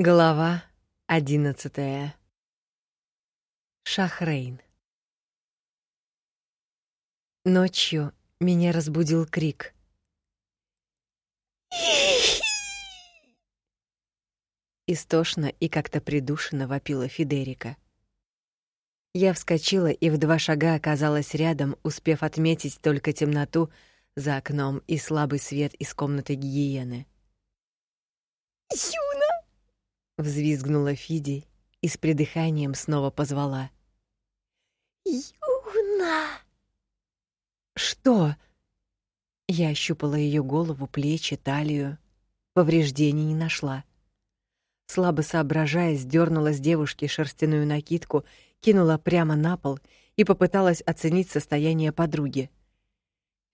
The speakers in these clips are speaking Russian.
Глава одиннадцатая. Шахрейн. Ночью меня разбудил крик. Истошно и как-то придушенно вопила Федерика. Я вскочила и в два шага оказалась рядом, успев отметить только темноту за окном и слабый свет из комнаты гигиены. «Юна!» — взвизгнула Фиди и с придыханием снова позвала. «Юна!» «Что?» Я ощупала ее голову, плечи, талию. Повреждений не нашла. Слабо соображая, сдернула с девушки шерстяную накидку, кинула прямо на пол и попыталась оценить состояние подруги.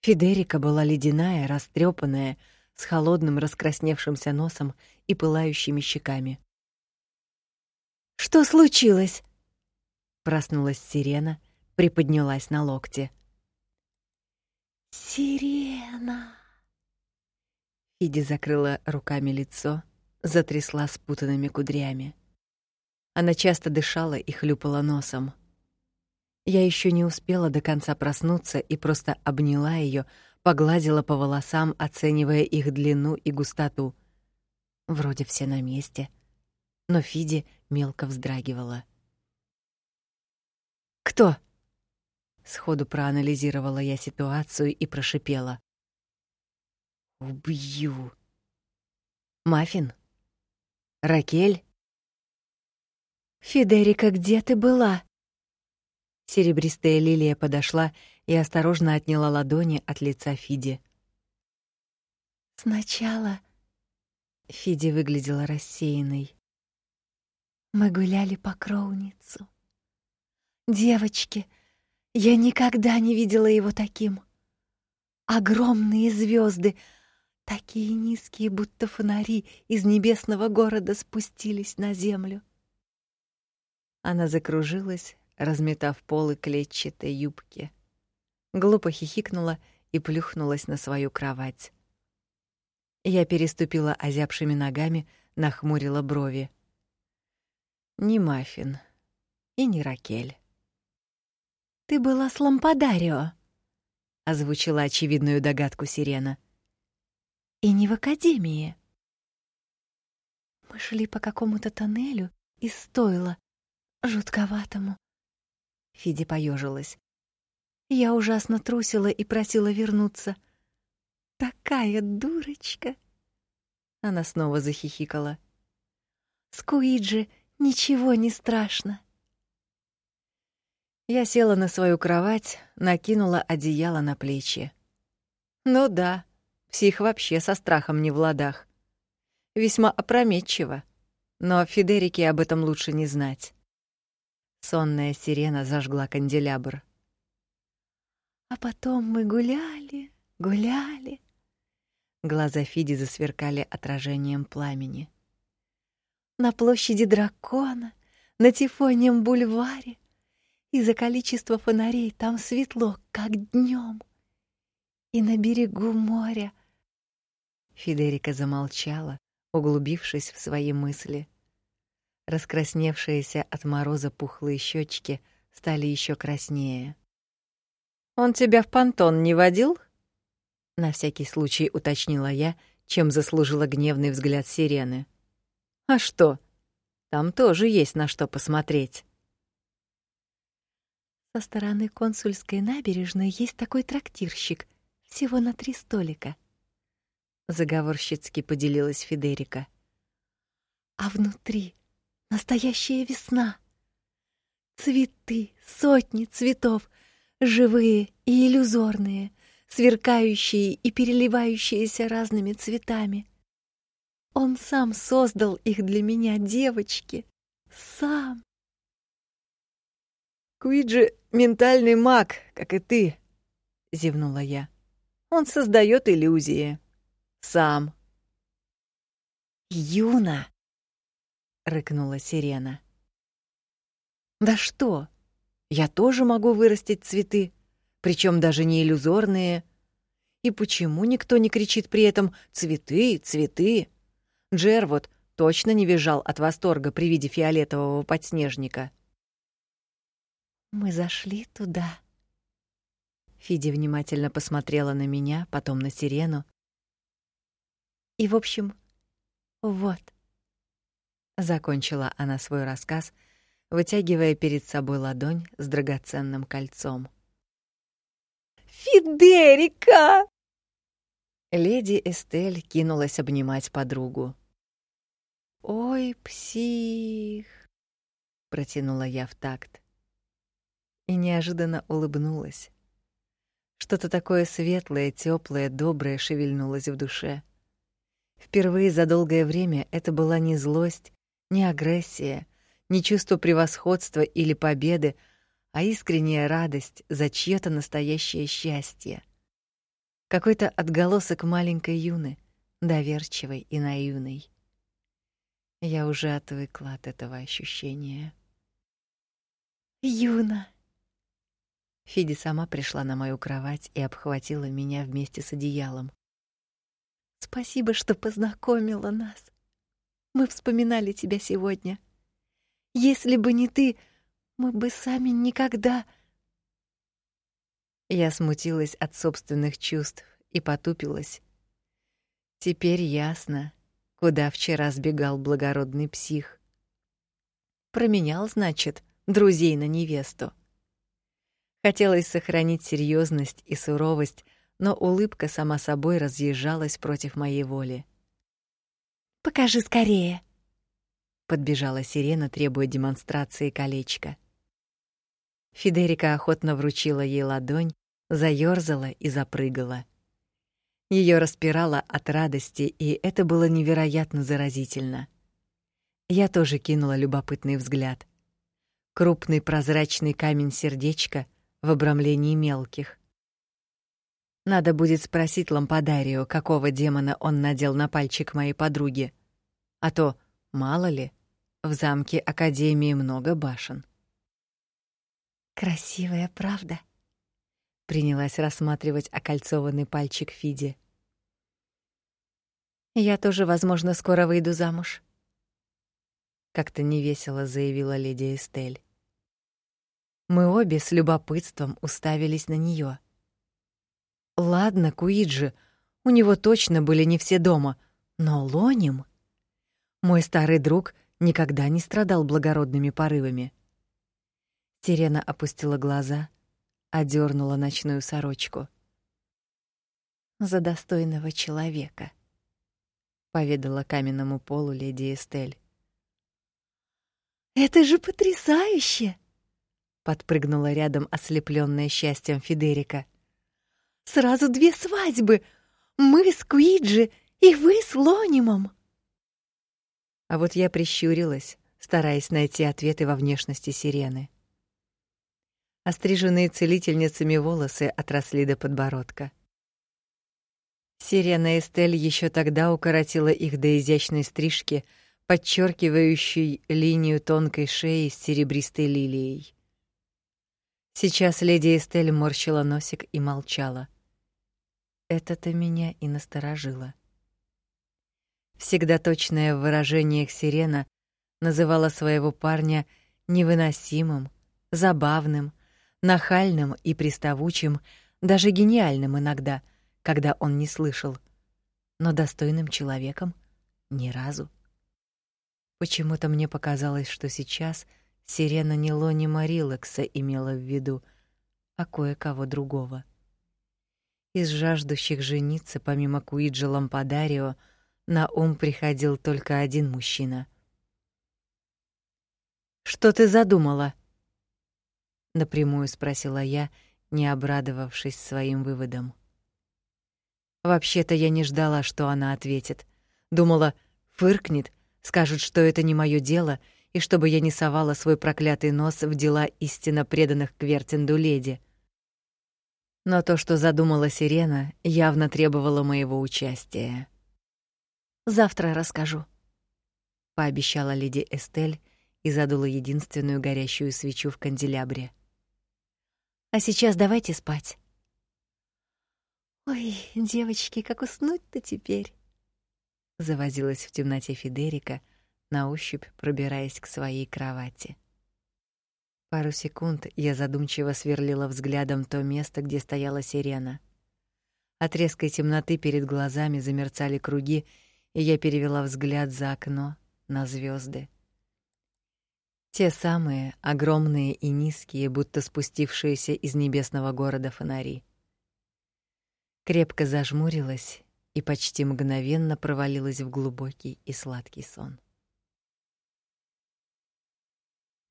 Федерика была ледяная, растрепанная, с холодным раскрасневшимся носом и пылающими щеками. Что случилось? Проснулась Сирена, приподнялась на локте. Сирена. Фиди закрыла руками лицо, затрясла спутанными кудрями. Она часто дышала и хлюпала носом. Я еще не успела до конца проснуться и просто обняла ее, погладила по волосам, оценивая их длину и густоту. Вроде все на месте, но Фиди мелко вздрагивала. Кто? Сходу проанализировала я ситуацию и прошипела: Убью. Мафин? Ракель? Федерика, где ты была? Серебристая лилия подошла и осторожно отняла ладони от лица Фиди. Сначала Фиди выглядела рассеянной. Мы гуляли по Кроуницу. Девочки, я никогда не видела его таким. Огромные звезды, такие низкие, будто фонари из небесного города спустились на землю. Она закружилась, разметав полы клетчатой юбки. Глупо хихикнула и плюхнулась на свою кровать. Я переступила озябшими ногами, нахмурила брови. Не Мафин и не Ракель. Ты была с Лампадарио, озвучила очевидную догадку Сирена. И не в академии. Мы шли по какому-то тоннелю из стойла, жутковатому. Фиди поежилась. Я ужасно трусила и просила вернуться. Такая дурочка. Она снова захихикала. Скуиджи ничего не страшно. Я села на свою кровать, накинула одеяло на плечи. Ну да, псих вообще со страхом не в ладах. Весьма опрометчиво, но Федерике об этом лучше не знать. Сонная сирена зажгла канделябр. А потом мы гуляли, гуляли. Глаза Фиди засверкали отражением пламени. На площади дракона, на Тифоньем бульваре. Из-за количества фонарей там светло, как днем. И на берегу моря. Федерика замолчала, углубившись в свои мысли. Раскрасневшиеся от мороза пухлые щечки стали еще краснее. Он тебя в понтон не водил? На всякий случай уточнила я, чем заслужила гневный взгляд Сирены. А что? Там тоже есть на что посмотреть. Со стороны консульской набережной есть такой трактирщик, всего на три столика. Заговорщицки поделилась Федерика. А внутри настоящая весна. Цветы, сотни цветов, живые и иллюзорные, сверкающие и переливающиеся разными цветами. Он сам создал их для меня, девочки. Сам. Куиджи — ментальный маг, как и ты, — зевнула я. Он создает иллюзии. Сам. Юна, — рыкнула сирена. Да что? Я тоже могу вырастить цветы, причем даже не иллюзорные. И почему никто не кричит при этом «цветы, цветы»? Джер вот точно не визжал от восторга при виде фиолетового подснежника. Мы зашли туда. Фиди внимательно посмотрела на меня, потом на Сирену. И, в общем, вот. Закончила она свой рассказ, вытягивая перед собой ладонь с драгоценным кольцом. Фидерика! Леди Эстель кинулась обнимать подругу. Ой, псих, протянула я в такт. И неожиданно улыбнулась. Что-то такое светлое, теплое, доброе шевельнулось в душе. Впервые за долгое время это была не злость, не агрессия, не чувство превосходства или победы, а искренняя радость за чьё-то настоящее счастье. Какой-то отголосок маленькой юны, доверчивой и наивной. Я уже отвыкла от этого ощущения. Юна. Фиди сама пришла на мою кровать и обхватила меня вместе с одеялом. Спасибо, что познакомила нас. Мы вспоминали тебя сегодня. Если бы не ты, мы бы сами никогда Я смутилась от собственных чувств и потупилась. Теперь ясно, куда вчера сбегал благородный псих. Променял, значит, друзей на невесту. Хотелось сохранить серьезность и суровость, но улыбка сама собой разъезжалась против моей воли. Покажи скорее. Подбежала Сирена, требуя демонстрации колечка. Федерика охотно вручила ей ладонь, заёрзала и запрыгала. Её распирало от радости, и это было невероятно заразительно. Я тоже кинула любопытный взгляд. Крупный прозрачный камень сердечка в обрамлении мелких. Надо будет спросить Лампадарио, какого демона он надел на пальчик моей подруги. А то, мало ли, в замке Академии много башен. Красивая, правда? Принялась рассматривать окольцованный пальчик Фиди. Я тоже, возможно, скоро выйду замуж. Как-то невесело заявила леди Эстель. Мы обе с любопытством уставились на неё. Ладно, Куиджи, у него точно были не все дома, но Лоним, мой старый друг, никогда не страдал благородными порывами. Терена опустила глаза, одернула ночную сорочку. За достойного человека, поведала каменному полу леди Эстель. Это же потрясающе, подпрыгнула рядом ослепленная счастьем Федерика. Сразу две свадьбы. Мы с Куиджи и вы с Лонимом. А вот я прищурилась, стараясь найти ответы во внешности сирены. Остриженные целительницами волосы отросли до подбородка. Сирена Эстель еще тогда укоротила их до изящной стрижки, подчеркивающей линию тонкой шеи с серебристой лилией. Сейчас леди Эстель морщила носик и молчала. Это-то меня и насторожило. Всегда точное в выражениях Сирена называла своего парня невыносимым, забавным, нахальным и приставучим, даже гениальным иногда, когда он не слышал, но достойным человеком ни разу. Почему-то мне показалось, что сейчас Сирена не Лони Марилакса имела в виду, а кое-кого другого. Из жаждущих жениться, помимо Куиджи Лампадарио, на ум приходил только один мужчина. Что ты задумала? напрямую спросила я, не обрадовавшись своим выводом. Вообще-то я не ждала, что она ответит. Думала, фыркнет, скажет, что это не моё дело, и чтобы я не совала свой проклятый нос в дела истинно преданных Квертинду леди. Но то, что задумала Сирена, явно требовало моего участия. Завтра расскажу, пообещала леди Эстель и задула единственную горящую свечу в канделябре. А сейчас давайте спать. Ой, девочки, как уснуть-то теперь? завозилась в темноте Федерика, на ощупь пробираясь к своей кровати. Пару секунд я задумчиво сверлила взглядом то место, где стояла сирена. От резкой темноты перед глазами замерцали круги, и я перевела взгляд за окно на звезды. Те самые, огромные и низкие, будто спустившиеся из небесного города фонари. Крепко зажмурилась и почти мгновенно провалилась в глубокий и сладкий сон.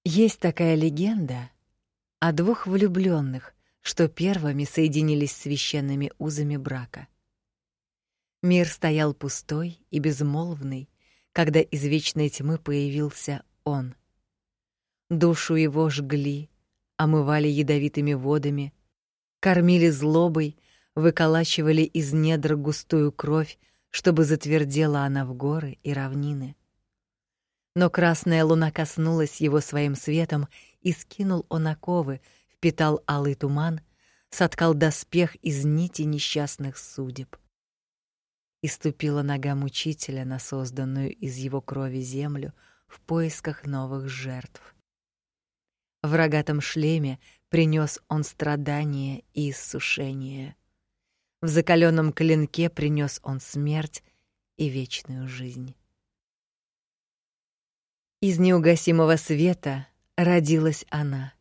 Есть такая легенда о двух влюбленных, что первыми соединились священными узами брака. Мир стоял пустой и безмолвный, когда из вечной тьмы появился он. Душу его жгли, омывали ядовитыми водами, кормили злобой, выколачивали из недр густую кровь, чтобы затвердела она в горы и равнины. Но красная луна коснулась его своим светом, и скинул он оковы, впитал алый туман, соткал доспех из нити несчастных судеб. И ступила нога мучителя на созданную из его крови землю в поисках новых жертв. В рогатом шлеме принес он страдания и иссушение. В закаленном клинке принес он смерть и вечную жизнь. Из неугасимого света родилась она.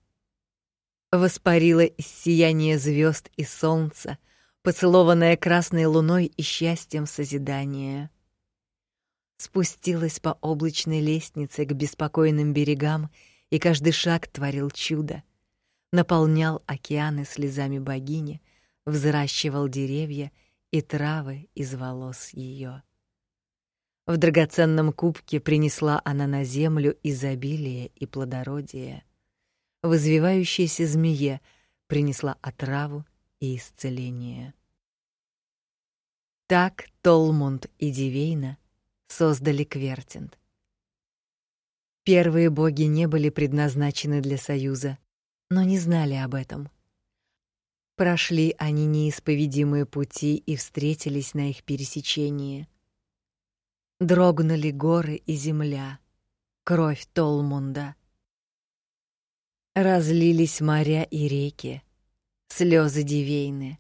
Воспарила из сияния звезд и солнца, поцелованная красной луной и счастьем созидания. Спустилась по облачной лестнице к беспокойным берегам и каждый шаг творил чудо, наполнял океаны слезами богини, взращивал деревья и травы из волос ее. В драгоценном кубке принесла она на землю изобилие и плодородие. В извивающейся змее принесла отраву и исцеление. Так Толмунд и Дивейна создали Квертинт. Первые боги не были предназначены для союза, но не знали об этом. Прошли они неисповедимые пути и встретились на их пересечении. Дрогнули горы и земля, кровь Толмунда. Разлились моря и реки, слезы Дивейны.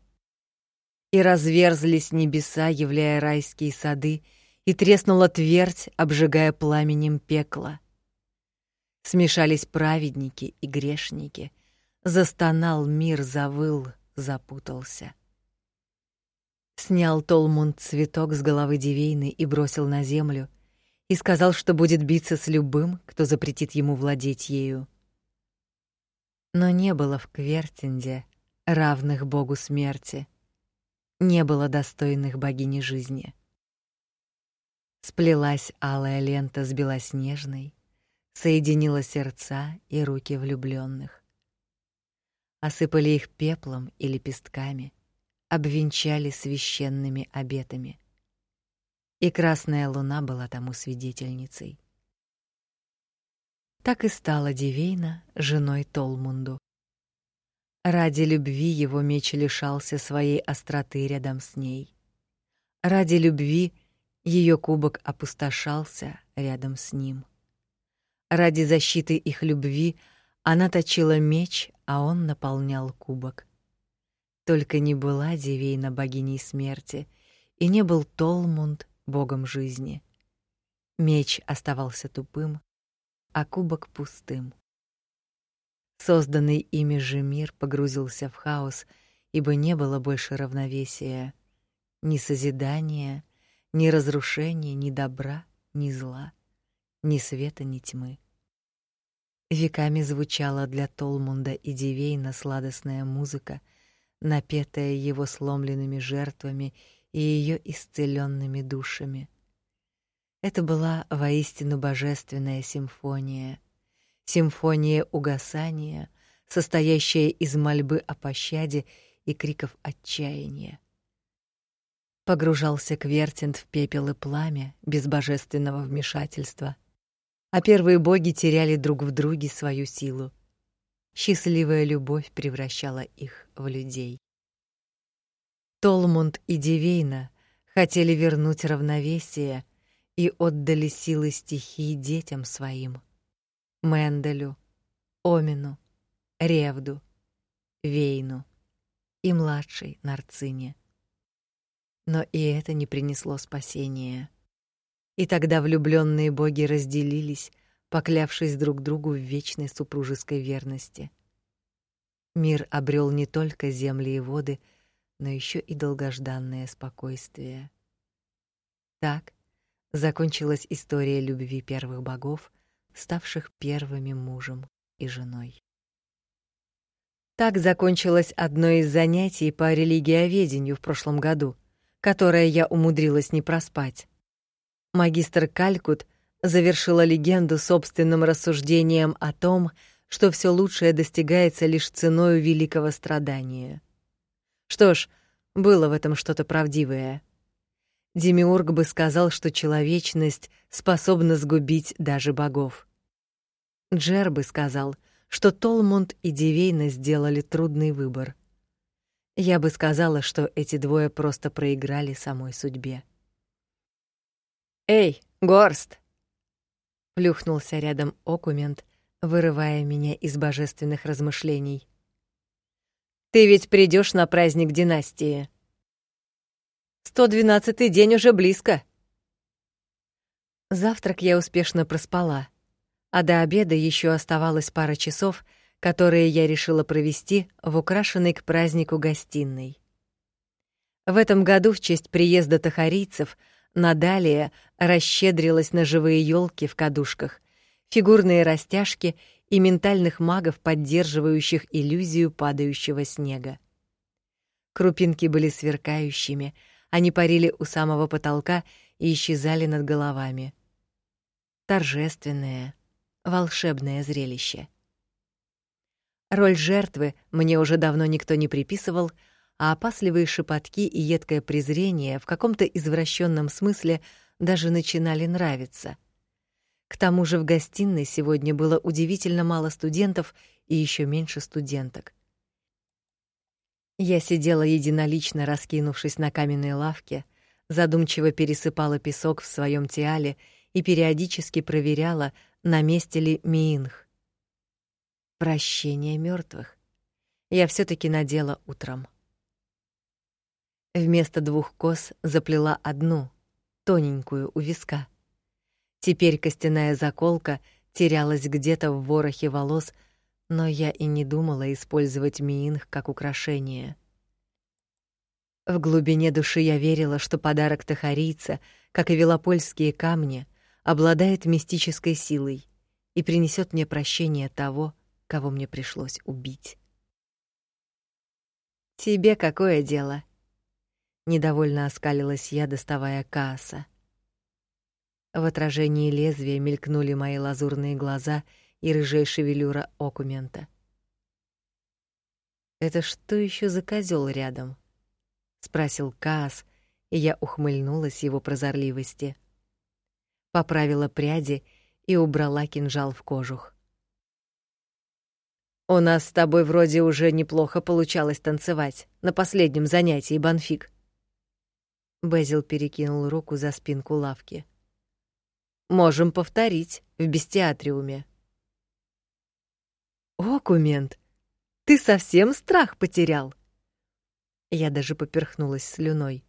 И разверзлись небеса, являя райские сады, и треснула твердь, обжигая пламенем пекла. Смешались праведники и грешники. Застонал мир, завыл, запутался. Снял Толмунд цветок с головы Дивейны и бросил на землю, и сказал, что будет биться с любым, кто запретит ему владеть ею. Но не было в Квертинде равных богу смерти. Не было достойных богини жизни. Сплелась алая лента с белоснежной, соединила сердца и руки влюбленных. Осыпали их пеплом и лепестками, обвенчали священными обетами. И красная луна была тому свидетельницей. Так и стала Дивейна женой Толмунду. Ради любви его меч лишался своей остроты рядом с ней. Ради любви ее кубок опустошался рядом с ним. Ради защиты их любви она точила меч, а он наполнял кубок. Только не была Дивейна богиней смерти, и не был Толмунд богом жизни. Меч оставался тупым, а кубок пустым. Созданный ими же мир погрузился в хаос, ибо не было больше равновесия, ни созидания, ни разрушения, ни добра, ни зла, ни света, ни тьмы. Веками звучала для Толмунда и Дивейна сладостная музыка, напетая его сломленными жертвами и ее исцеленными душами. Это была воистину божественная симфония, симфония угасания, состоящая из мольбы о пощаде и криков отчаяния. Погружался Квертинт в пепел и пламя без божественного вмешательства, а первые боги теряли друг в друге свою силу. Счастливая любовь превращала их в людей. Толмунд и Дивейна хотели вернуть равновесие, и отдали силы стихии детям своим. Менделю, Омину, Ревду, Вейну и младшей Нарцине. Но и это не принесло спасения. И тогда влюбленные боги разделились, поклявшись друг другу в вечной супружеской верности. Мир обрел не только земли и воды, но еще и долгожданное спокойствие. Так закончилась история любви первых богов, ставших первыми мужем и женой. Так закончилось одно из занятий по религиоведению в прошлом году, которое я умудрилась не проспать. Магистр Калькут завершила легенду собственным рассуждением о том, что все лучшее достигается лишь ценой великого страдания. Что ж, было в этом что-то правдивое. Демиург бы сказал, что человечность способна сгубить даже богов. Джер бы сказал, что Толмунд и Дивейна сделали трудный выбор. Я бы сказала, что эти двое просто проиграли самой судьбе. «Эй, Горст!» Плюхнулся рядом Окумент, вырывая меня из божественных размышлений. «Ты ведь придешь на праздник династии?» Сто двенадцатый день уже близко. Завтрак я успешно проспала, а до обеда еще оставалось пара часов, которые я решила провести в украшенной к празднику гостиной. В этом году в честь приезда тахарийцев Надалия расщедрилась на живые елки в кадушках, фигурные растяжки и ментальных магов, поддерживающих иллюзию падающего снега. Крупинки были сверкающими, они парили у самого потолка и исчезали над головами. Торжественное, волшебное зрелище. Роль жертвы мне уже давно никто не приписывал, а опасливые шепотки и едкое презрение в каком-то извращенном смысле даже начинали нравиться. К тому же в гостиной сегодня было удивительно мало студентов и еще меньше студенток. Я сидела единолично, раскинувшись на каменной лавке, задумчиво пересыпала песок в своем тиале и периодически проверяла, на месте ли Миинх. Прощение мертвых. Я все таки надела утром. Вместо двух кос заплела одну, тоненькую у виска. Теперь костяная заколка терялась где-то в ворохе волос, но я и не думала использовать миинг как украшение. В глубине души я верила, что подарок тахарийца, как и велопольские камни, обладает мистической силой и принесет мне прощение того, кого мне пришлось убить. Тебе какое дело? Недовольно оскалилась я, доставая касса. В отражении лезвия мелькнули мои лазурные глаза и рыжая шевелюра окумента. Это что еще за козел рядом? спросил Каас, и я ухмыльнулась его прозорливости. Поправила пряди и убрала кинжал в кожух. У нас с тобой вроде уже неплохо получалось танцевать на последнем занятии, Банфик. Бэзил перекинул руку за спинку лавки. Можем повторить в бестиатриуме. Окумент, ты совсем страх потерял? Я даже поперхнулась слюной.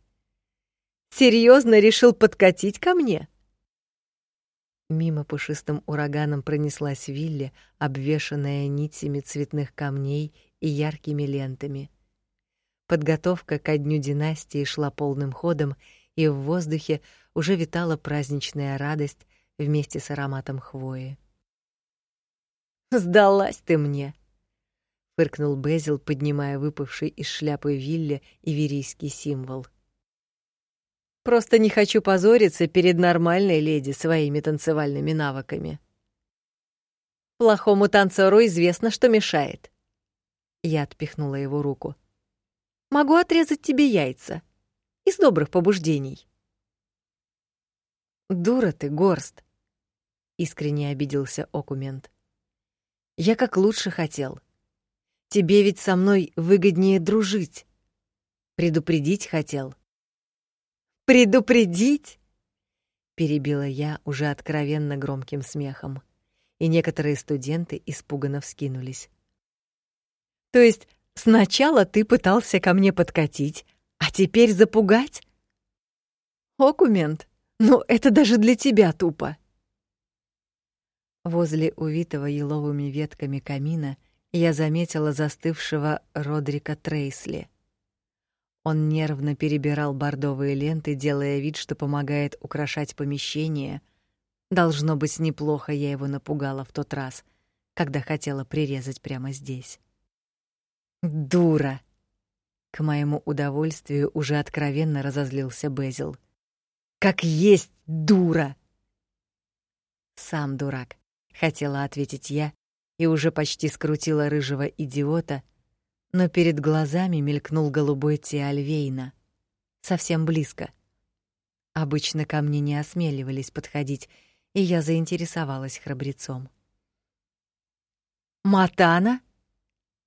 Серьезно решил подкатить ко мне? Мимо пушистым ураганом пронеслась Вилли, обвешанная нитями цветных камней и яркими лентами. Подготовка к дню династии шла полным ходом, и в воздухе уже витала праздничная радость вместе с ароматом хвои. Сдалась ты мне, фыркнул Бэзил, поднимая выпавший из шляпы Вилли иверийский символ. Просто не хочу позориться перед нормальной леди своими танцевальными навыками. Плохому танцору известно, что мешает. Я отпихнула его руку. Могу отрезать тебе яйца из добрых побуждений. Дура ты, горст. Искренне обиделся Окумент. Я как лучше хотел. Тебе ведь со мной выгоднее дружить. Предупредить хотел. Предупредить? перебила я уже откровенно громким смехом, и некоторые студенты испуганно вскинулись. То есть сначала ты пытался ко мне подкатить, а теперь запугать? Окумент. Ну, это даже для тебя тупо. Возле увитого еловыми ветками камина я заметила застывшего Родрика Трейсли. Он нервно перебирал бордовые ленты, делая вид, что помогает украшать помещение. Должно быть, неплохо я его напугала в тот раз, когда хотела прирезать прямо здесь. Дура. К моему удовольствию уже откровенно разозлился Бэзил. Как есть дура. Сам дурак хотела ответить я и уже почти скрутила рыжего идиота, но перед глазами мелькнул голубой Тиальвейна, совсем близко. Обычно ко мне не осмеливались подходить, и я заинтересовалась храбрецом. Матана?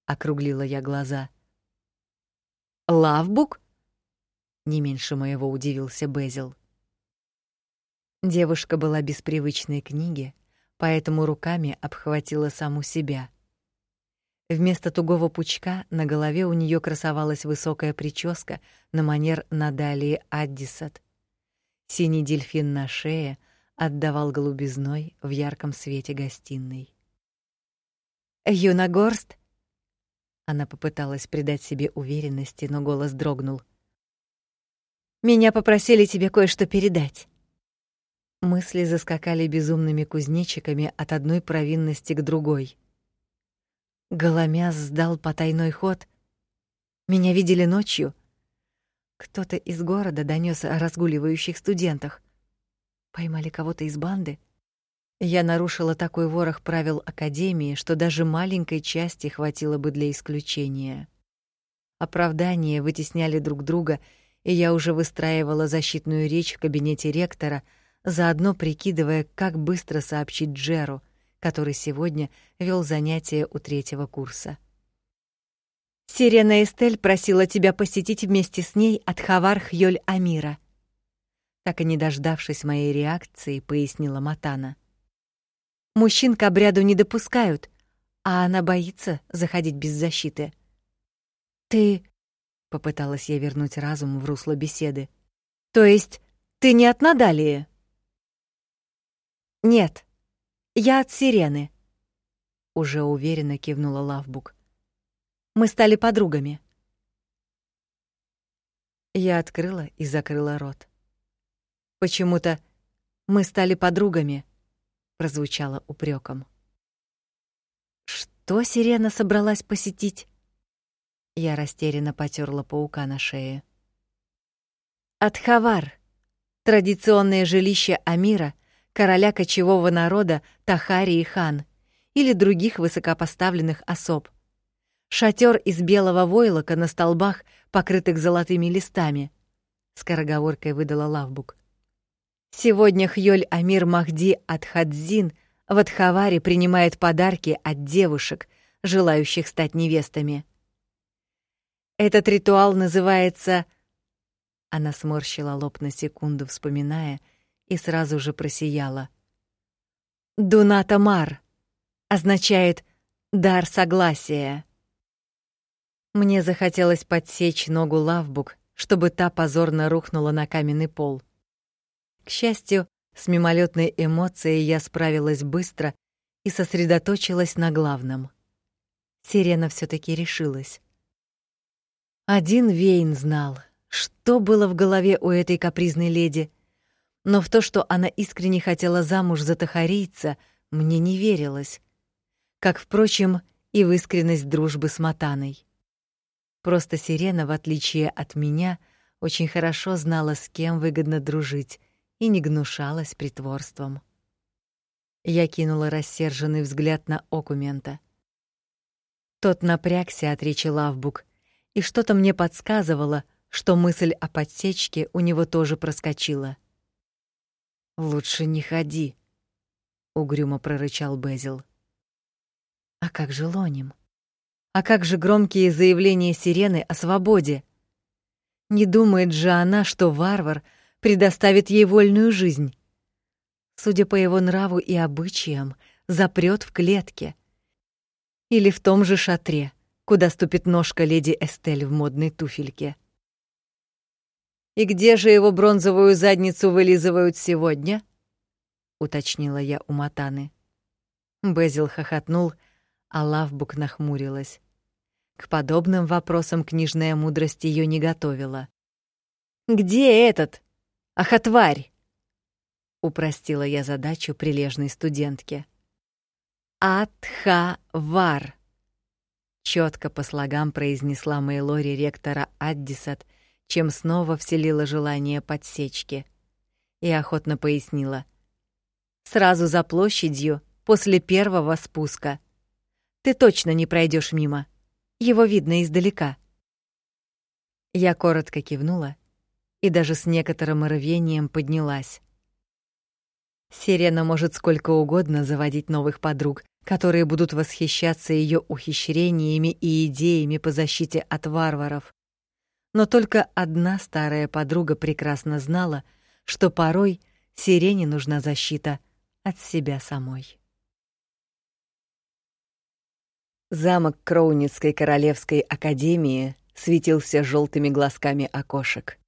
Округлила я глаза. Лавбук? Не меньше моего удивился Бэзил. Девушка была без привычной книги, поэтому руками обхватила саму себя. Вместо тугого пучка на голове у нее красовалась высокая прическа на манер Надалии Аддисат. Синий дельфин на шее отдавал голубизной в ярком свете гостиной. Юнагорст Она попыталась придать себе уверенности, но голос дрогнул. Меня попросили тебе кое-что передать. Мысли заскакали безумными кузнечиками от одной провинности к другой. Голомяс сдал потайной ход. Меня видели ночью. Кто-то из города донёс о разгуливающих студентах. Поймали кого-то из банды. Я нарушила такой ворох правил академии, что даже маленькой части хватило бы для исключения. Оправдания вытесняли друг друга, и я уже выстраивала защитную речь в кабинете ректора — заодно прикидывая, как быстро сообщить Джеру, который сегодня вел занятия у третьего курса. Сирена Эстель просила тебя посетить вместе с ней от Хавар Амира. Так и не дождавшись моей реакции, пояснила Матана. Мужчин к обряду не допускают, а она боится заходить без защиты. Ты попыталась я вернуть разум в русло беседы. То есть ты не от Надалии? Нет. Я от Сирены. Уже уверенно кивнула Лавбук. Мы стали подругами. Я открыла и закрыла рот. Почему-то мы стали подругами, прозвучало упреком. Что Сирена собралась посетить? Я растерянно потёрла паука на шее. Атхавар, традиционное жилище Амира — короля кочевого народа Тахарии хан или других высокопоставленных особ. Шатер из белого войлока на столбах, покрытых золотыми листами. Скороговоркой выдала Лавбук. Сегодня Хьёль Амир Махди от Хадзин в Адхаваре принимает подарки от девушек, желающих стать невестами. Этот ритуал называется Она сморщила лоб на секунду, вспоминая, и сразу же просияла. Дунатамар означает дар согласия. Мне захотелось подсечь ногу Лавбук, чтобы та позорно рухнула на каменный пол. К счастью, с мимолетной эмоцией я справилась быстро и сосредоточилась на главном. Сирена все таки решилась. Один Вейн знал, что было в голове у этой капризной леди, но в то, что она искренне хотела замуж за тахарийца, мне не верилось. Как, впрочем, и в искренность дружбы с Матаной. Просто Сирена, в отличие от меня, очень хорошо знала, с кем выгодно дружить, и не гнушалась притворством. Я кинула рассерженный взгляд на Окумента. Тот напрягся от речи Лавбук, и что-то мне подсказывало, что мысль о подсечке у него тоже проскочила. Лучше не ходи, угрюмо прорычал Бэзил. А как же Лоним? А как же громкие заявления Сирены о свободе? Не думает же она, что варвар предоставит ей вольную жизнь. Судя по его нраву и обычаям, запрет в клетке или в том же шатре, куда ступит ножка леди Эстель в модной туфельке. И где же его бронзовую задницу вылизывают сегодня? уточнила я у Матаны. Безил хохотнул, а Лавбук нахмурилась. К подобным вопросам книжная мудрость ее не готовила. Где этот? Ахатварь? упростила я задачу прилежной студентке. Атха-вар. Четко по слогам произнесла Мейлори ректора Аддисат, чем снова вселила желание подсечки. И охотно пояснила: сразу за площадью после первого спуска. Ты точно не пройдешь мимо. Его видно издалека. Я коротко кивнула и даже с некоторым рвением поднялась. Сирена может сколько угодно заводить новых подруг, которые будут восхищаться ее ухищрениями и идеями по защите от варваров. Но только одна старая подруга прекрасно знала, что порой Сирене нужна защита от себя самой. Замок Кроуницкой королевской академии светился желтыми глазками окошек.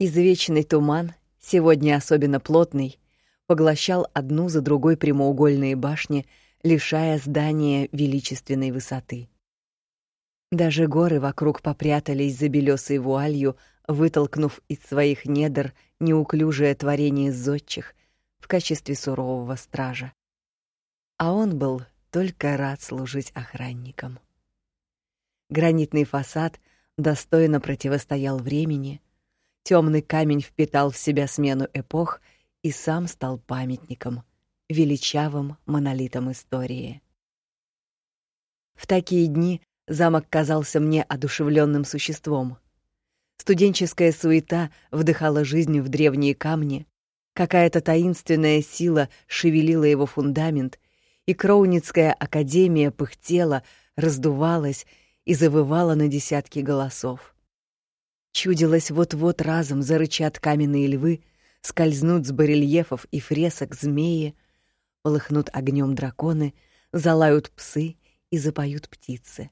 Извечный туман, сегодня особенно плотный, поглощал одну за другой прямоугольные башни, лишая здания величественной высоты. Даже горы вокруг попрятались за белесой вуалью, вытолкнув из своих недр неуклюжее творение зодчих в качестве сурового стража. А он был только рад служить охранником. Гранитный фасад достойно противостоял времени, темный камень впитал в себя смену эпох и сам стал памятником, величавым монолитом истории. В такие дни замок казался мне одушевленным существом. Студенческая суета вдыхала жизнь в древние камни, какая-то таинственная сила шевелила его фундамент и Кроуницкая академия пыхтела, раздувалась и завывала на десятки голосов. Чудилось, вот-вот разом зарычат каменные львы, скользнут с барельефов и фресок змеи, полыхнут огнем драконы, залают псы и запоют птицы.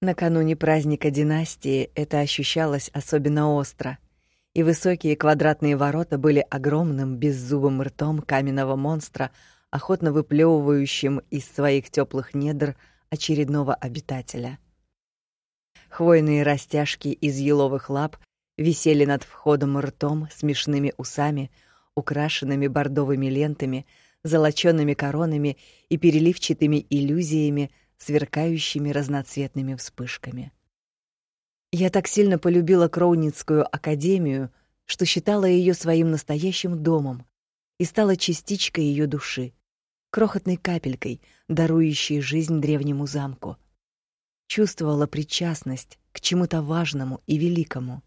Накануне праздника династии это ощущалось особенно остро, и высокие квадратные ворота были огромным беззубым ртом каменного монстра, охотно выплевывающим из своих теплых недр очередного обитателя. Хвойные растяжки из еловых лап висели над входом ртом смешными усами, украшенными бордовыми лентами, золочёными коронами и переливчатыми иллюзиями, сверкающими разноцветными вспышками. Я так сильно полюбила Кроуницкую академию, что считала ее своим настоящим домом и стала частичкой ее души крохотной капелькой, дарующей жизнь древнему замку. Чувствовала причастность к чему-то важному и великому.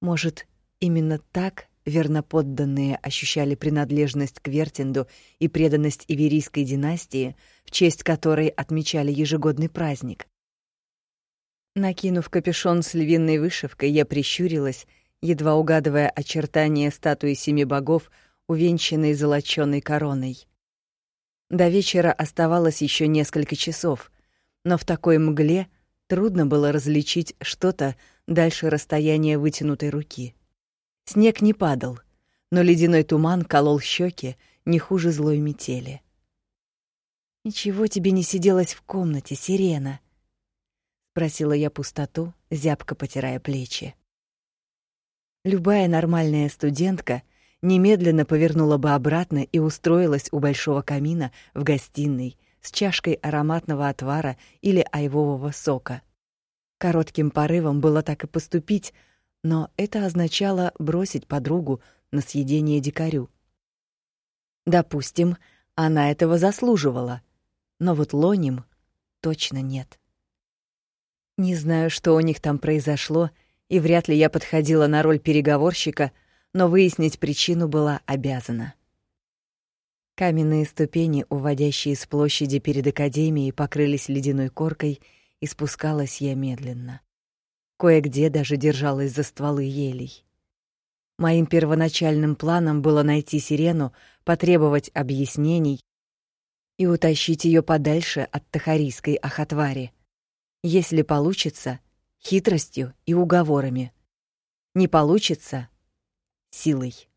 Может, именно так верноподданные ощущали принадлежность к Вертинду и преданность Иверийской династии, в честь которой отмечали ежегодный праздник. Накинув капюшон с львиной вышивкой, я прищурилась, едва угадывая очертания статуи семи богов, увенчанной золочёной короной. До вечера оставалось еще несколько часов, но в такой мгле трудно было различить что-то дальше расстояния вытянутой руки. Снег не падал, но ледяной туман колол щеки не хуже злой метели. «Ничего тебе не сиделось в комнате, сирена?» — спросила я пустоту, зябко потирая плечи. Любая нормальная студентка — немедленно повернула бы обратно и устроилась у большого камина в гостиной с чашкой ароматного отвара или айвового сока. Коротким порывом было так и поступить, но это означало бросить подругу на съедение дикарю. Допустим, она этого заслуживала, но вот Лоним точно нет. Не знаю, что у них там произошло, и вряд ли я подходила на роль переговорщика — но выяснить причину была обязана. Каменные ступени, уводящие с площади перед академией, покрылись ледяной коркой, и спускалась я медленно. Кое-где даже держалась за стволы елей. Моим первоначальным планом было найти Сирену, потребовать объяснений и утащить ее подальше от Тахарийской ахатвари. Если получится, хитростью и уговорами. Не получится силой.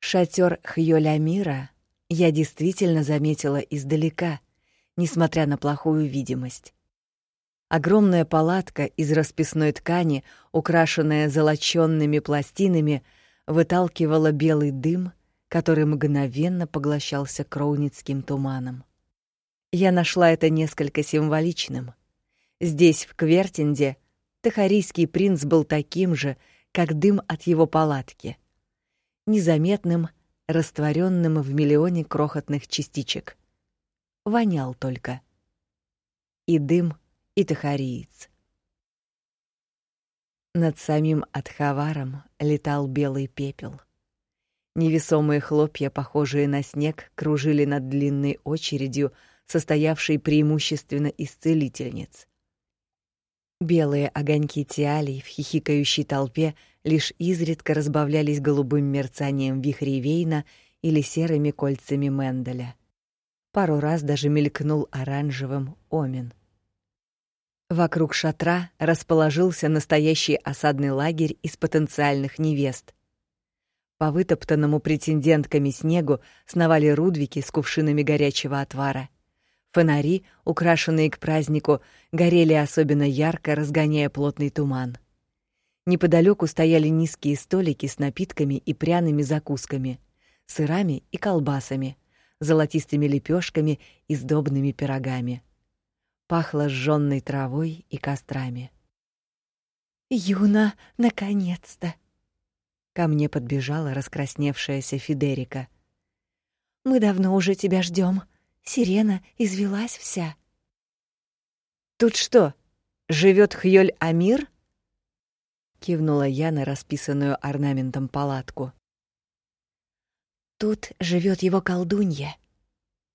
Шатер Хьолямира я действительно заметила издалека, несмотря на плохую видимость. Огромная палатка из расписной ткани, украшенная золочёными пластинами, выталкивала белый дым, который мгновенно поглощался кроуницким туманом. Я нашла это несколько символичным. Здесь, в Квертинде, Тахарийский принц был таким же, как дым от его палатки. Незаметным, растворенным в миллионе крохотных частичек. Вонял только. И дым, и тахариец. Над самим Адхаваром летал белый пепел. Невесомые хлопья, похожие на снег, кружили над длинной очередью, состоявшей преимущественно из целительниц. Белые огоньки тиалей в хихикающей толпе лишь изредка разбавлялись голубым мерцанием вихрей Вейна или серыми кольцами Менделя. Пару раз даже мелькнул оранжевым Омин. Вокруг шатра расположился настоящий осадный лагерь из потенциальных невест. По вытоптанному претендентками снегу сновали рудвики с кувшинами горячего отвара — Фонари, украшенные к празднику, горели особенно ярко, разгоняя плотный туман. Неподалеку стояли низкие столики с напитками и пряными закусками, сырами и колбасами, золотистыми лепешками и сдобными пирогами. Пахло сжённой травой и кострами. «Юна, наконец-то!» Ко мне подбежала раскрасневшаяся Федерика. «Мы давно уже тебя ждем. Сирена извелась вся. Тут что, живет Хьёль Амир? Кивнула я на расписанную орнаментом палатку. Тут живет его колдунья.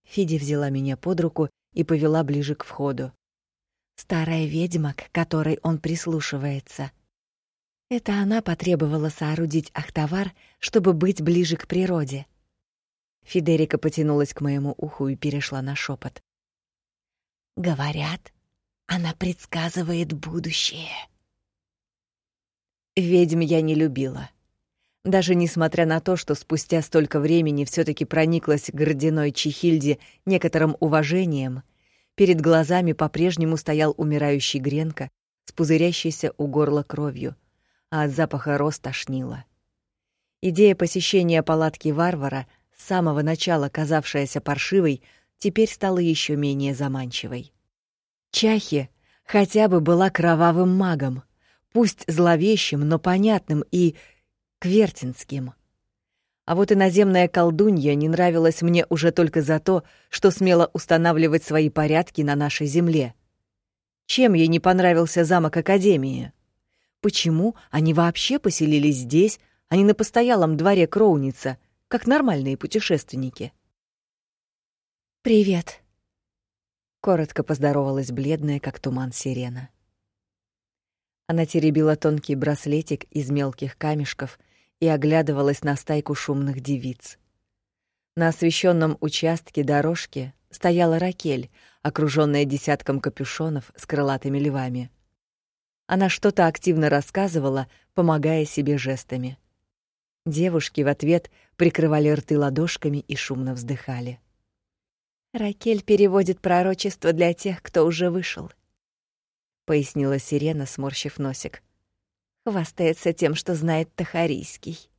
Фиди взяла меня под руку и повела ближе к входу. Старая ведьма, к которой он прислушивается. Это она потребовала соорудить Ахтавар, чтобы быть ближе к природе. Федерика потянулась к моему уху и перешла на шепот. Говорят, она предсказывает будущее. Ведьм я не любила. Даже несмотря на то, что спустя столько времени все таки прониклась к городиной Чехильде некоторым уважением, перед глазами по-прежнему стоял умирающий Гренка с пузырящейся у горла кровью, а от запаха роз тошнило. Идея посещения палатки варвара с самого начала казавшаяся паршивой, теперь стала еще менее заманчивой. Чахи хотя бы была кровавым магом, пусть зловещим, но понятным и квертинским. А вот иноземная колдунья не нравилась мне уже только за то, что смела устанавливать свои порядки на нашей земле. Чем ей не понравился замок Академии? Почему они вообще поселились здесь, а не на постоялом дворе Кроуница, как нормальные путешественники. «Привет», — коротко поздоровалась бледная, как туман сирена. Она теребила тонкий браслетик из мелких камешков и оглядывалась на стайку шумных девиц. На освещенном участке дорожки стояла Ракель, окруженная десятком капюшонов с крылатыми львами. Она что-то активно рассказывала, помогая себе жестами. Девушки в ответ прикрывали рты ладошками и шумно вздыхали. Ракель переводит пророчество для тех, кто уже вышел, пояснила Сирена, сморщив носик. Хвастается тем, что знает тахарийский.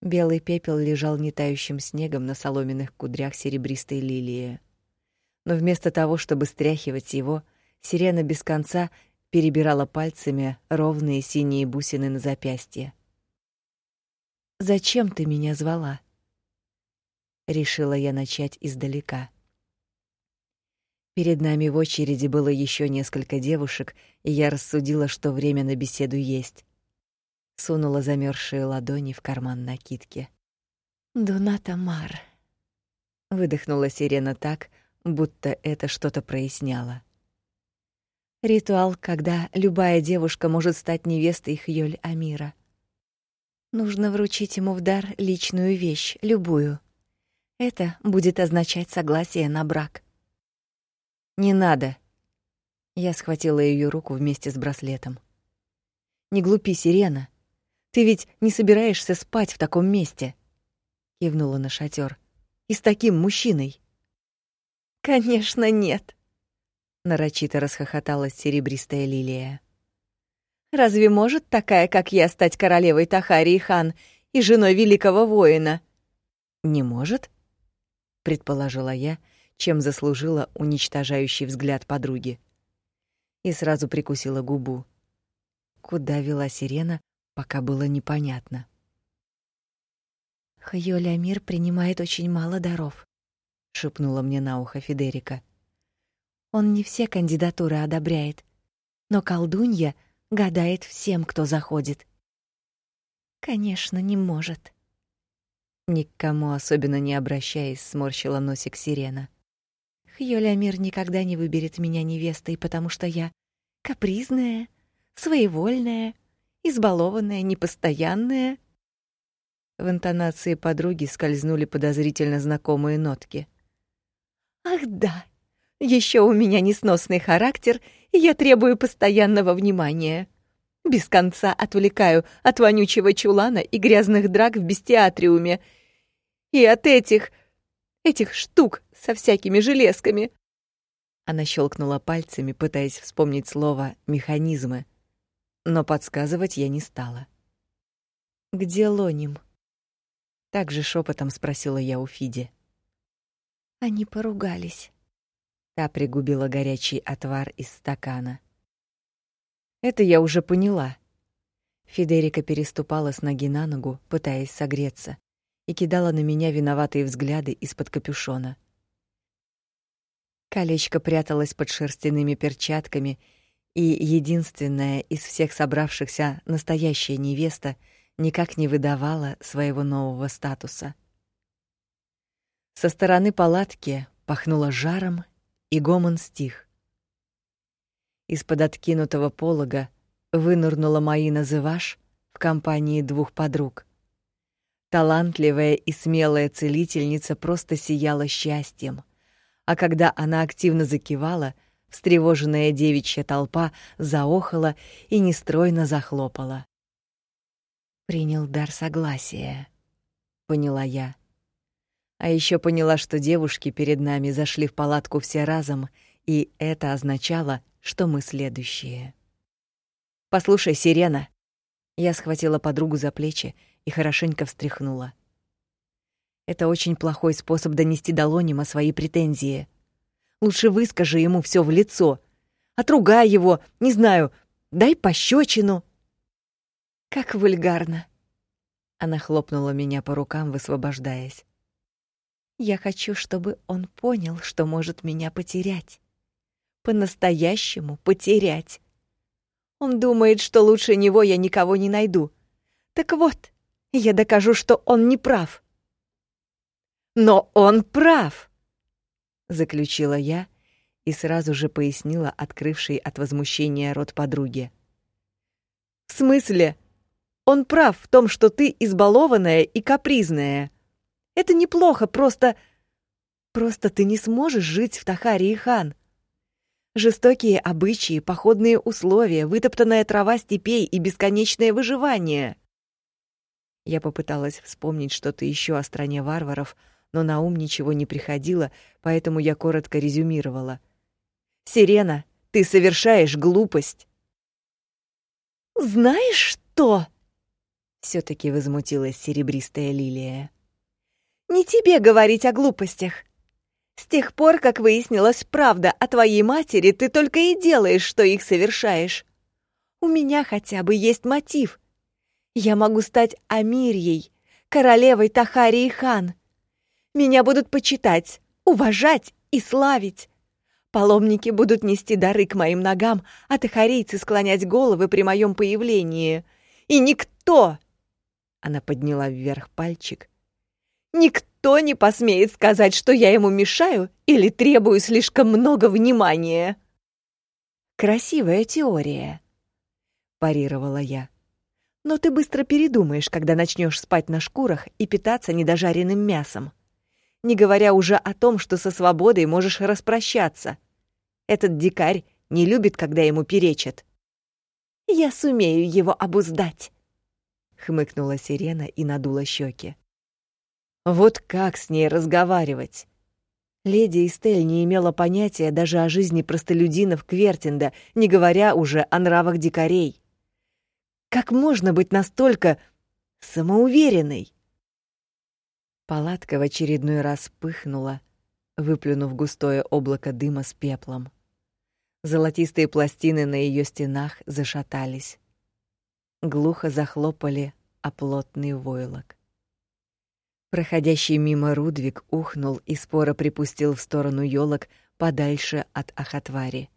Белый пепел лежал нетающим снегом на соломенных кудрях серебристой лилии. Но вместо того, чтобы стряхивать его, Сирена без конца перебирала пальцами ровные синие бусины на запястье. Зачем ты меня звала? Решила я начать издалека. Перед нами в очереди было еще несколько девушек, и я рассудила, что время на беседу есть. Сунула замерзшие ладони в карман накидки. «Дуната Мар», — выдохнула Сирена так, будто это что-то проясняло. «Ритуал, когда любая девушка может стать невестой Хьёль Амира. Нужно вручить ему в дар личную вещь, любую. Это будет означать согласие на брак. Не надо. Я схватила ее руку вместе с браслетом. Не глупи, Сирена. Ты ведь не собираешься спать в таком месте. Кивнула на шатер. И с таким мужчиной. Конечно, нет. Нарочито расхохоталась серебристая лилия. Разве может такая, как я, стать королевой Тахарии хан и женой великого воина? Не может, предположила я, чем заслужила уничтожающий взгляд подруги. И сразу прикусила губу. Куда вела сирена, пока было непонятно. Хьёлямир принимает очень мало даров, шепнула мне на ухо Федерика. Он не все кандидатуры одобряет, но колдунья гадает всем, кто заходит. Конечно, не может. Никому особенно не обращаясь, сморщила носик сирена. Хьёлямир никогда не выберет меня невестой, потому что я капризная, своевольная, избалованная, непостоянная. В интонации подруги скользнули подозрительно знакомые нотки. Ах да, еще у меня несносный характер, и я требую постоянного внимания. Без конца отвлекаю от вонючего чулана и грязных драк в бестиатриуме. И от этих... этих штук со всякими железками. Она щелкнула пальцами, пытаясь вспомнить слово «механизмы», но подсказывать я не стала. «Где Лоним?» Также шепотом спросила я у Фиди. Они поругались. Та пригубила горячий отвар из стакана. Это я уже поняла. Федерика переступала с ноги на ногу, пытаясь согреться, и кидала на меня виноватые взгляды из-под капюшона. Колечко пряталось под шерстяными перчатками, и единственная из всех собравшихся настоящая невеста никак не выдавала своего нового статуса. Со стороны палатки пахнуло жаром, и гомон стих. Из-под откинутого полога вынырнула Маина Зываш в компании двух подруг. Талантливая и смелая целительница просто сияла счастьем — а когда она активно закивала, встревоженная девичья толпа заохала и нестройно захлопала. Принял дар согласия, поняла я. А еще поняла, что девушки перед нами зашли в палатку все разом, и это означало, что мы следующие. Послушай, Сирена. Я схватила подругу за плечи и хорошенько встряхнула. Это очень плохой способ донести до Лонима свои претензии. Лучше выскажи ему все в лицо. Отругай его, не знаю, дай пощечину. Как вульгарно. Она хлопнула меня по рукам, высвобождаясь. Я хочу, чтобы он понял, что может меня потерять. По-настоящему потерять. Он думает, что лучше него я никого не найду. Так вот, я докажу, что он не прав. Но он прав, заключила я и сразу же пояснила открывшей от возмущения рот подруге. В смысле? Он прав в том, что ты избалованная и капризная. Это неплохо, просто просто ты не сможешь жить в Тахарии хан. Жестокие обычаи, походные условия, вытоптанная трава степей и бесконечное выживание. Я попыталась вспомнить что-то еще о стране варваров, но на ум ничего не приходило, поэтому я коротко резюмировала. «Сирена, ты совершаешь глупость!» «Знаешь что?» — все-таки возмутилась серебристая лилия. «Не тебе говорить о глупостях. С тех пор, как выяснилась правда о твоей матери, ты только и делаешь, что их совершаешь. У меня хотя бы есть мотив. Я могу стать Амирьей, королевой Тахарии хан. Меня будут почитать, уважать и славить. Паломники будут нести дары к моим ногам, а тахарийцы склонять головы при моем появлении. И никто, она подняла вверх пальчик, никто не посмеет сказать, что я ему мешаю или требую слишком много внимания. Красивая теория, парировала я. Но ты быстро передумаешь, когда начнешь спать на шкурах и питаться недожаренным мясом. Не говоря уже о том, что со свободой можешь распрощаться. Этот дикарь не любит, когда ему перечат. Я сумею его обуздать, хмыкнула Сирена и надула щеки. Вот как с ней разговаривать? Леди Эстель не имела понятия даже о жизни простолюдинов Квертинда, не говоря уже о нравах дикарей. Как можно быть настолько самоуверенной? Палатка в очередной раз пыхнула, выплюнув густое облако дыма с пеплом. Золотистые пластины на ее стенах зашатались. Глухо захлопали о плотный войлок. Проходящий мимо Рудвик ухнул и споро припустил в сторону ёлок подальше от Ахатвари.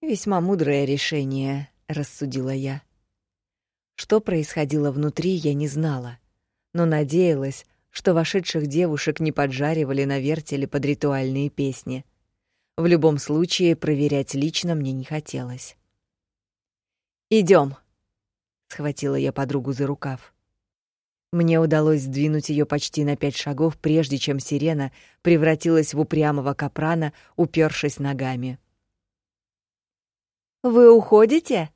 Весьма мудрое решение, рассудила я. Что происходило внутри, я не знала, но надеялась, что вошедших девушек не поджаривали на вертеле под ритуальные песни. В любом случае проверять лично мне не хотелось. Идем, схватила я подругу за рукав. Мне удалось сдвинуть ее почти на пять шагов, прежде чем сирена превратилась в упрямого капрана, упершись ногами. Вы уходите?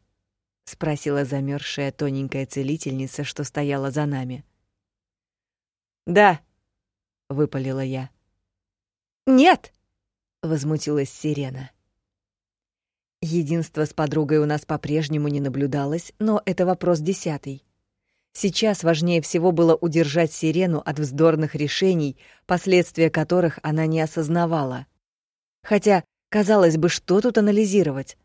спросила замерзшая тоненькая целительница, что стояла за нами. Да, выпалила я. Нет, возмутилась Сирена. Единство с подругой у нас по-прежнему не наблюдалось, но это вопрос десятый. Сейчас важнее всего было удержать Сирену от вздорных решений, последствия которых она не осознавала. Хотя, казалось бы, что тут анализировать?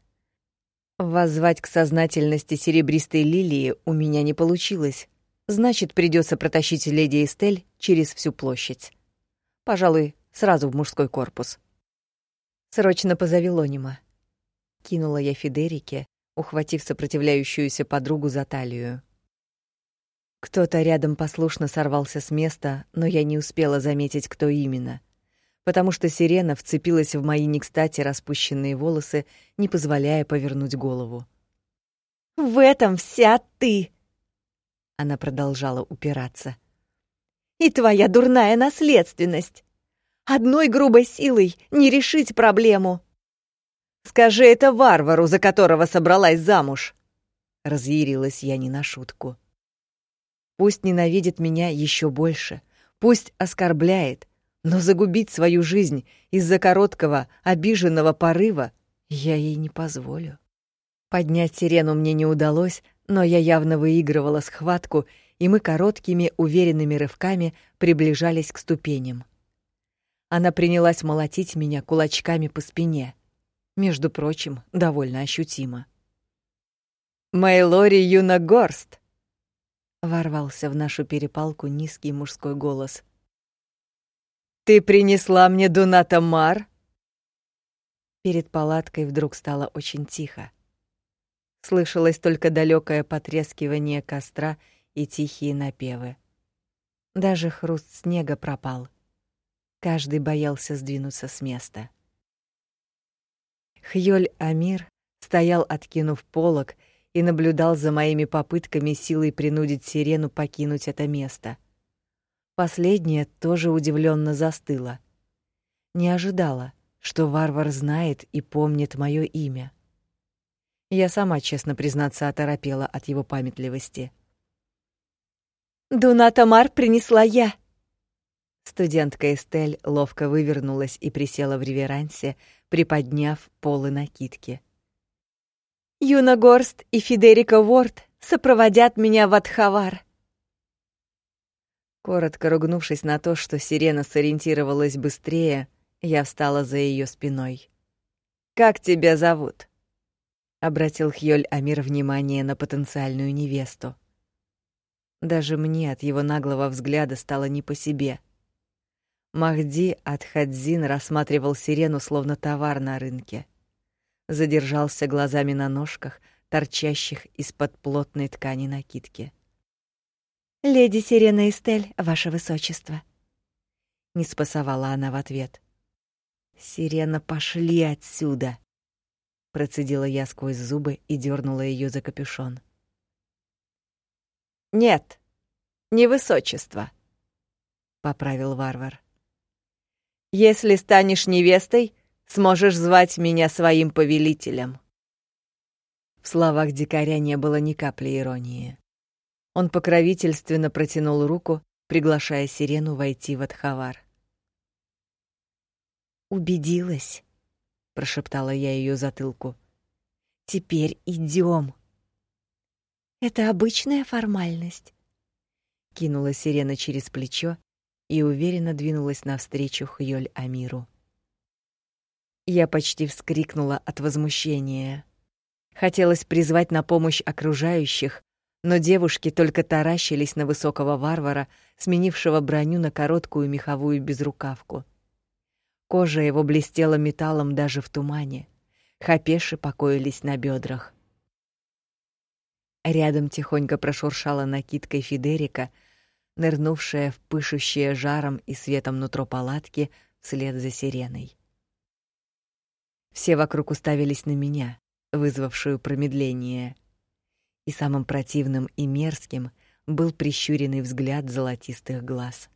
Воззвать к сознательности серебристой лилии у меня не получилось. Значит, придется протащить леди Эстель через всю площадь. Пожалуй, сразу в мужской корпус. Срочно позови Лонима. Кинула я Федерике, ухватив сопротивляющуюся подругу за талию. Кто-то рядом послушно сорвался с места, но я не успела заметить, кто именно, потому что сирена вцепилась в мои не кстати распущенные волосы, не позволяя повернуть голову. «В этом вся ты!» Она продолжала упираться. «И твоя дурная наследственность! Одной грубой силой не решить проблему. Скажи это варвару, за которого собралась замуж. Разъярилась я не на шутку. Пусть ненавидит меня еще больше, пусть оскорбляет, но загубить свою жизнь из-за короткого, обиженного порыва я ей не позволю. Поднять сирену мне не удалось, но я явно выигрывала схватку, и мы короткими, уверенными рывками приближались к ступеням. Она принялась молотить меня кулачками по спине. Между прочим, довольно ощутимо. «Мэйлори Юнагорст!» Ворвался в нашу перепалку низкий мужской голос. «Ты принесла мне Дуната Мар?» Перед палаткой вдруг стало очень тихо. Слышалось только далекое потрескивание костра и тихие напевы. Даже хруст снега пропал. Каждый боялся сдвинуться с места. Хьёль Амир стоял, откинув полог, и наблюдал за моими попытками силой принудить Сирену покинуть это место. Последняя тоже удивленно застыла. Не ожидала, что варвар знает и помнит мое имя. Я сама, честно признаться, оторопела от его памятливости. «Дуната Мар принесла я!» Студентка Эстель ловко вывернулась и присела в реверансе, приподняв полы накидки. Юна Горст и Федерика Ворд сопроводят меня в Атхавар. Коротко ругнувшись на то, что сирена сориентировалась быстрее, я встала за ее спиной. Как тебя зовут? Обратил Хьёль Амир внимание на потенциальную невесту. Даже мне от его наглого взгляда стало не по себе. Махди Атхадзин рассматривал сирену словно товар на рынке. Задержался глазами на ножках, торчащих из-под плотной ткани накидки. «Леди Сирена Эстель, ваше высочество!» Не спасовала она в ответ. «Сирена, пошли отсюда!» Процедила я сквозь зубы и дернула ее за капюшон. Нет, не высочество, поправил варвар. Если станешь невестой, сможешь звать меня своим повелителем. В словах дикаря не было ни капли иронии. Он покровительственно протянул руку, приглашая Сирену войти в Адхавар. Убедилась, прошептала я ее затылку. Теперь идем. Это обычная формальность. Кинула Сирена через плечо и уверенно двинулась навстречу Хьёль Амиру. Я почти вскрикнула от возмущения. Хотелось призвать на помощь окружающих, но девушки только таращились на высокого варвара, сменившего броню на короткую меховую безрукавку. Кожа его блестела металлом даже в тумане. Хапеши покоились на бедрах. Рядом тихонько прошуршала накидкой Фидерика, нырнувшая в пышущее жаром и светом нутро палатки вслед за сиреной. Все вокруг уставились на меня, вызвавшую промедление. И самым противным и мерзким был прищуренный взгляд золотистых глаз.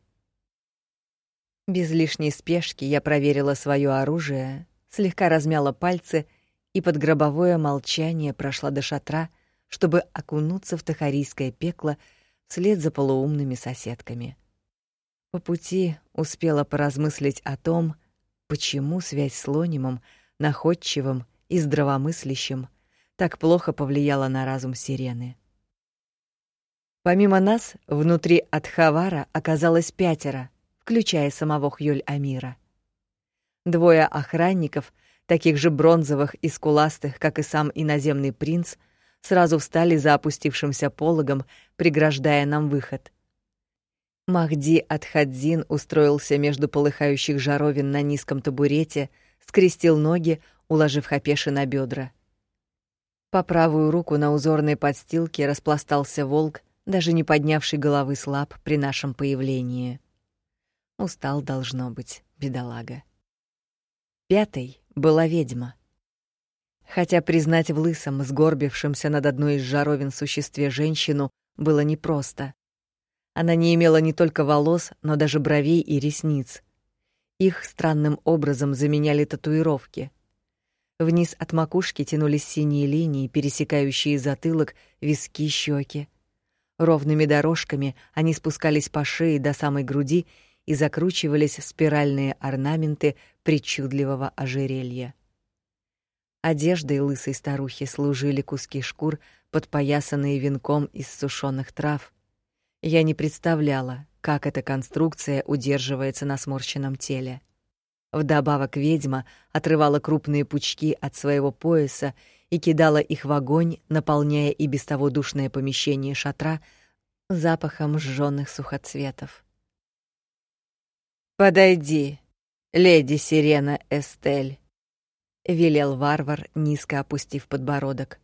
Без лишней спешки я проверила свое оружие, слегка размяла пальцы и под гробовое молчание прошла до шатра, чтобы окунуться в тахарийское пекло вслед за полуумными соседками. По пути успела поразмыслить о том, почему связь с Лонимом, находчивым и здравомыслящим, так плохо повлияла на разум Сирены. Помимо нас, внутри Атхавара оказалось пятеро, включая самого Хьёль-Амира. Двое охранников, таких же бронзовых и скуластых, как и сам иноземный принц, сразу встали за опустившимся пологом, преграждая нам выход. Махди Атхадзин устроился между полыхающих жаровин на низком табурете, скрестил ноги, уложив Хапеши на бедра. По правую руку на узорной подстилке распластался волк, даже не поднявший головы с лап при нашем появлении. Устал должно быть, бедолага. Пятой была ведьма. Хотя признать в лысом, сгорбившемся над одной из жаровин существе женщину было непросто. Она не имела не только волос, но даже бровей и ресниц. Их странным образом заменяли татуировки. Вниз от макушки тянулись синие линии, пересекающие затылок, виски, щеки. Ровными дорожками они спускались по шее до самой груди и закручивались спиральные орнаменты причудливого ожерелья. Одеждой лысой старухи служили куски шкур, подпоясанные венком из сушеных трав. Я не представляла, как эта конструкция удерживается на сморщенном теле. Вдобавок ведьма отрывала крупные пучки от своего пояса и кидала их в огонь, наполняя и без того душное помещение шатра запахом сжёных сухоцветов. Подойди, леди Сирена Эстель, велел варвар, низко опустив подбородок.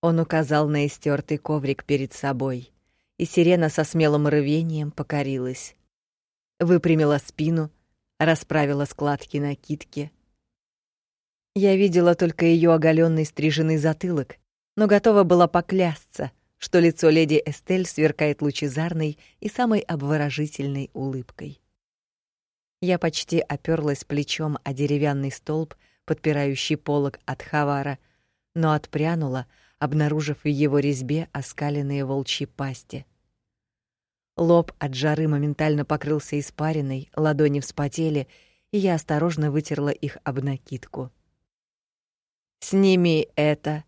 Он указал на истертый коврик перед собой, и Сирена со смелым рвением покорилась. Выпрямила спину, расправила складки накидки. Я видела только ее оголенный стриженный затылок, но готова была поклясться, что лицо леди Эстель сверкает лучезарной и самой обворожительной улыбкой. Я почти оперлась плечом о деревянный столб, подпирающий полог от хавара, но отпрянула, обнаружив в его резьбе оскаленные волчьи пасти. Лоб от жары моментально покрылся испариной, ладони вспотели, и я осторожно вытерла их об накидку. «Сними это!»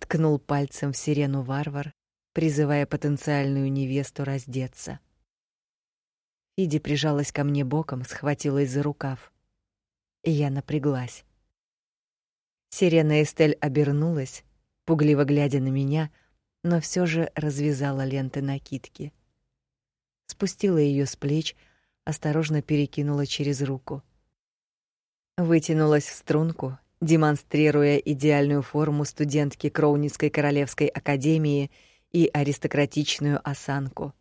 Ткнул пальцем в сирену варвар, призывая потенциальную невесту раздеться. Фиди прижалась ко мне боком, схватилась за рукав. Я напряглась. Сирена Эстель обернулась, пугливо глядя на меня, но все же развязала ленты накидки. Спустила ее с плеч, осторожно перекинула через руку. Вытянулась в струнку, демонстрируя идеальную форму студентки Кроуницкой королевской академии и аристократичную осанку.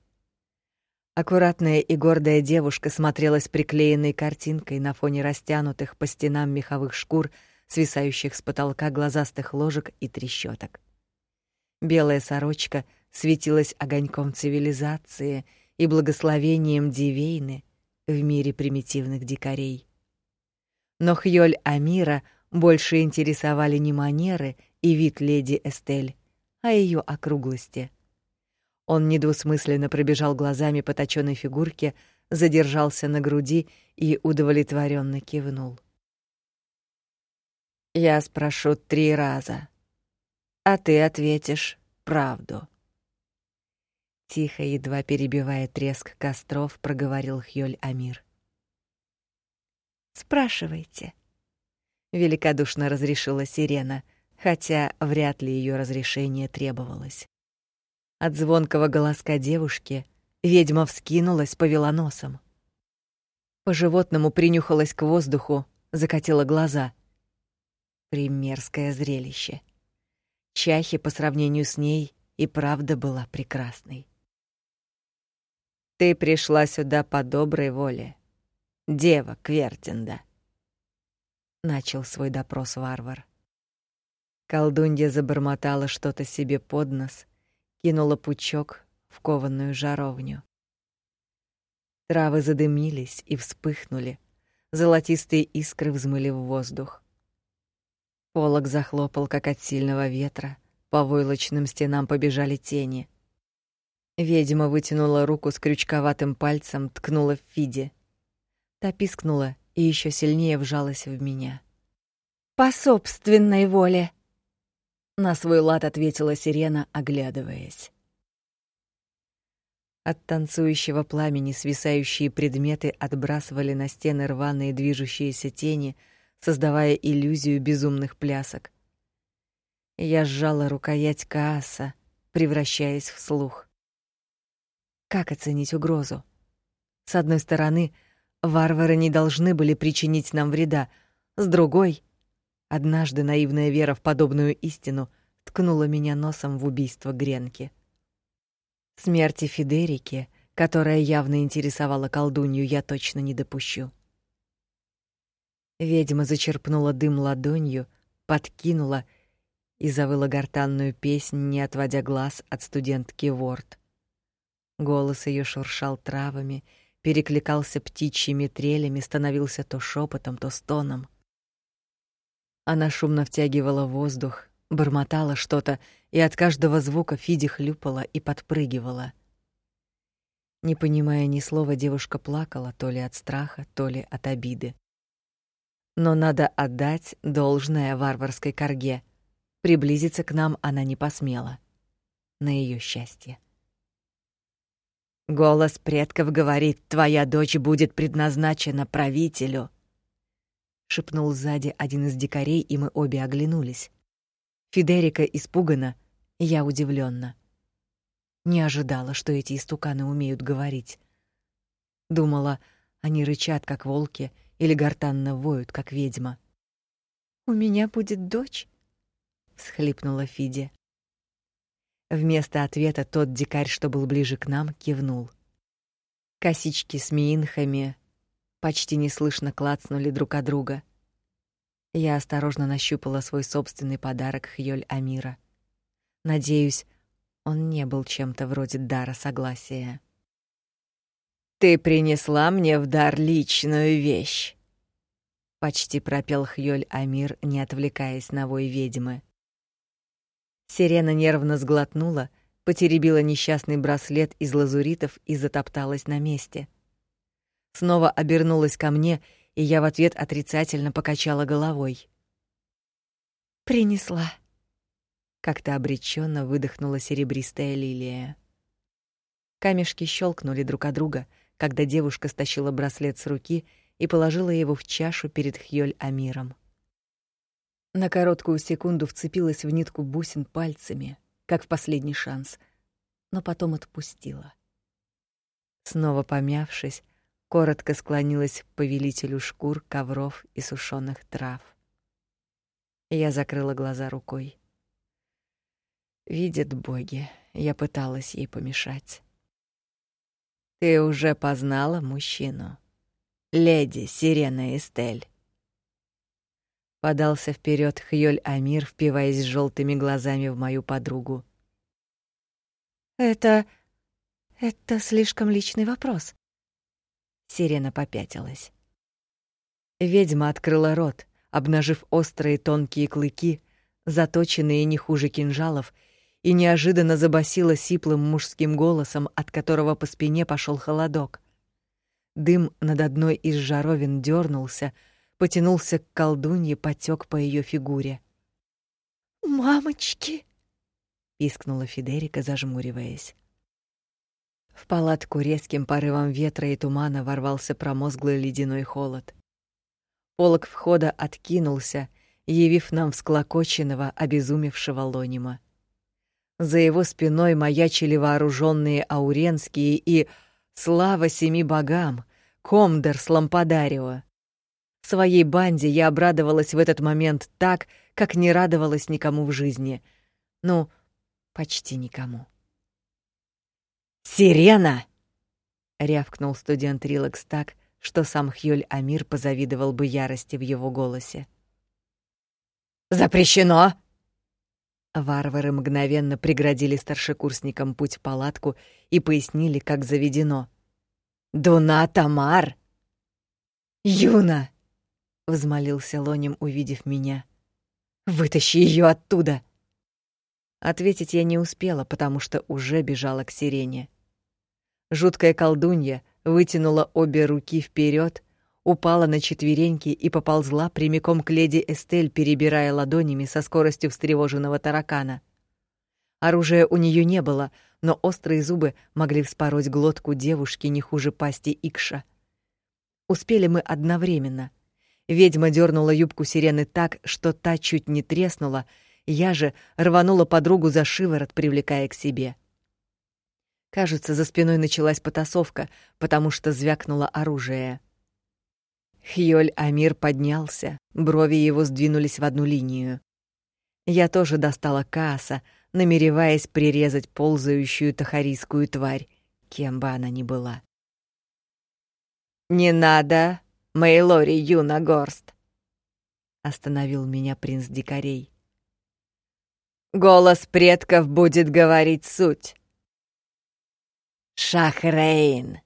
Аккуратная и гордая девушка смотрелась приклеенной картинкой на фоне растянутых по стенам меховых шкур, свисающих с потолка глазастых ложек и трещоток. Белая сорочка светилась огоньком цивилизации и благословением Дивейны в мире примитивных дикарей. Но Хьёль Амира больше интересовали не манеры и вид леди Эстель, а ее округлости. Он недвусмысленно пробежал глазами по точёной фигурке, задержался на груди и удовлетворенно кивнул. Я спрошу три раза, а ты ответишь правду. Тихо, едва перебивая треск костров, проговорил Хьёль Амир. Спрашивайте, великодушно разрешила Сирена, хотя вряд ли ее разрешение требовалось. От звонкого голоска девушки ведьма вскинулась, повела носом. По животному принюхалась к воздуху, закатила глаза. Примерское зрелище. Чахи по сравнению с ней и правда была прекрасной. Ты пришла сюда по доброй воле, дева Квертинда. Начал свой допрос варвар. Колдунья забормотала что-то себе под нос, кинула пучок в кованую жаровню. Травы задымились и вспыхнули, золотистые искры взмыли в воздух. Полог захлопал, как от сильного ветра, по войлочным стенам побежали тени. Ведьма вытянула руку с крючковатым пальцем, ткнула в Фиде. Та пискнула и еще сильнее вжалась в меня. «По собственной воле!» На свой лад ответила сирена, оглядываясь. От танцующего пламени свисающие предметы отбрасывали на стены рваные движущиеся тени, создавая иллюзию безумных плясок. Я сжала рукоять Кааса, превращаясь в слух. Как оценить угрозу? С одной стороны, варвары не должны были причинить нам вреда, с другой, однажды наивная вера в подобную истину ткнула меня носом в убийство Гренки. Смерти Федерики, которая явно интересовала колдунью, я точно не допущу. Ведьма зачерпнула дым ладонью, подкинула и завыла гортанную песнь, не отводя глаз от студентки Ворд. Голос ее шуршал травами, перекликался птичьими трелями, становился то шепотом, то стоном. Она шумно втягивала воздух, бормотала что-то, и от каждого звука Фиди хлюпала и подпрыгивала. Не понимая ни слова, девушка плакала то ли от страха, то ли от обиды. Но надо отдать должное варварской корге. Приблизиться к нам она не посмела. На ее счастье. Голос предков говорит: "Твоя дочь будет предназначена правителю", шепнул сзади один из дикарей, и мы обе оглянулись. Федерика испугана, я удивленно. Не ожидала, что эти истуканы умеют говорить. Думала, они рычат как волки или гортанно воют как ведьма. У меня будет дочь, всхлипнула Фиди. Вместо ответа тот дикарь, что был ближе к нам, кивнул. Косички с миинхами почти неслышно клацнули друг от друга. Я осторожно нащупала свой собственный подарок Хьёль Амира. Надеюсь, он не был чем-то вроде дара согласия. Ты принесла мне в дар личную вещь, почти пропел Хьёль Амир, не отвлекаясь на вой ведьмы. Сирена нервно сглотнула, потеребила несчастный браслет из лазуритов и затопталась на месте. Снова обернулась ко мне, и я в ответ отрицательно покачала головой. Принесла. Как-то обреченно выдохнула серебристая лилия. Камешки щелкнули друг о друга, когда девушка стащила браслет с руки и положила его в чашу перед Хьёль Амиром. На короткую секунду вцепилась в нитку бусин пальцами, как в последний шанс, но потом отпустила. Снова помявшись, коротко склонилась к повелителю шкур, ковров и сушеных трав. Я закрыла глаза рукой. Видят боги, я пыталась ей помешать. Ты уже познала мужчину, леди Сирена Эстель подался вперед Хьёль Амир, впиваясь желтыми глазами в мою подругу. Это это слишком личный вопрос. Сирена попятилась. Ведьма открыла рот, обнажив острые тонкие клыки, заточенные не хуже кинжалов, и неожиданно забасила сиплым мужским голосом, от которого по спине пошел холодок. Дым над одной из жаровин дернулся, потянулся к колдунье, потек по ее фигуре. "Мамочки!" пискнула Федерика, зажмуриваясь. В палатку резким порывом ветра и тумана ворвался промозглый ледяной холод. Полог входа откинулся, явив нам всклокоченного, обезумевшего Лонима. За его спиной маячили вооруженные ауренские и слава семи богам, Комдер с Лампадарио. Своей банде я обрадовалась в этот момент так, как не радовалась никому в жизни. Ну, почти никому. «Сирена!» — рявкнул студент Рилакс так, что сам Хьёль Амир позавидовал бы ярости в его голосе. «Запрещено!» Варвары мгновенно преградили старшекурсникам путь в палатку и пояснили, как заведено. «Дуна Тамар!» «Юна!» — взмолился Лоним, увидев меня. «Вытащи ее оттуда!» Ответить я не успела, потому что уже бежала к сирене. Жуткая колдунья вытянула обе руки вперед, упала на четвереньки и поползла прямиком к леди Эстель, перебирая ладонями со скоростью встревоженного таракана. Оружия у нее не было, но острые зубы могли вспороть глотку девушки не хуже пасти Икша. Успели мы одновременно. Ведьма дернула юбку сирены так, что та чуть не треснула, я же рванула подругу за шиворот, привлекая к себе. Кажется, за спиной началась потасовка, потому что звякнуло оружие. Хьёль Амир поднялся, брови его сдвинулись в одну линию. Я тоже достала кааса, намереваясь прирезать ползающую тахарийскую тварь, кем бы она ни была. «Не надо, Мейлори Юнагорст!» — остановил меня принц дикарей. Голос предков будет говорить суть. Шахрейн.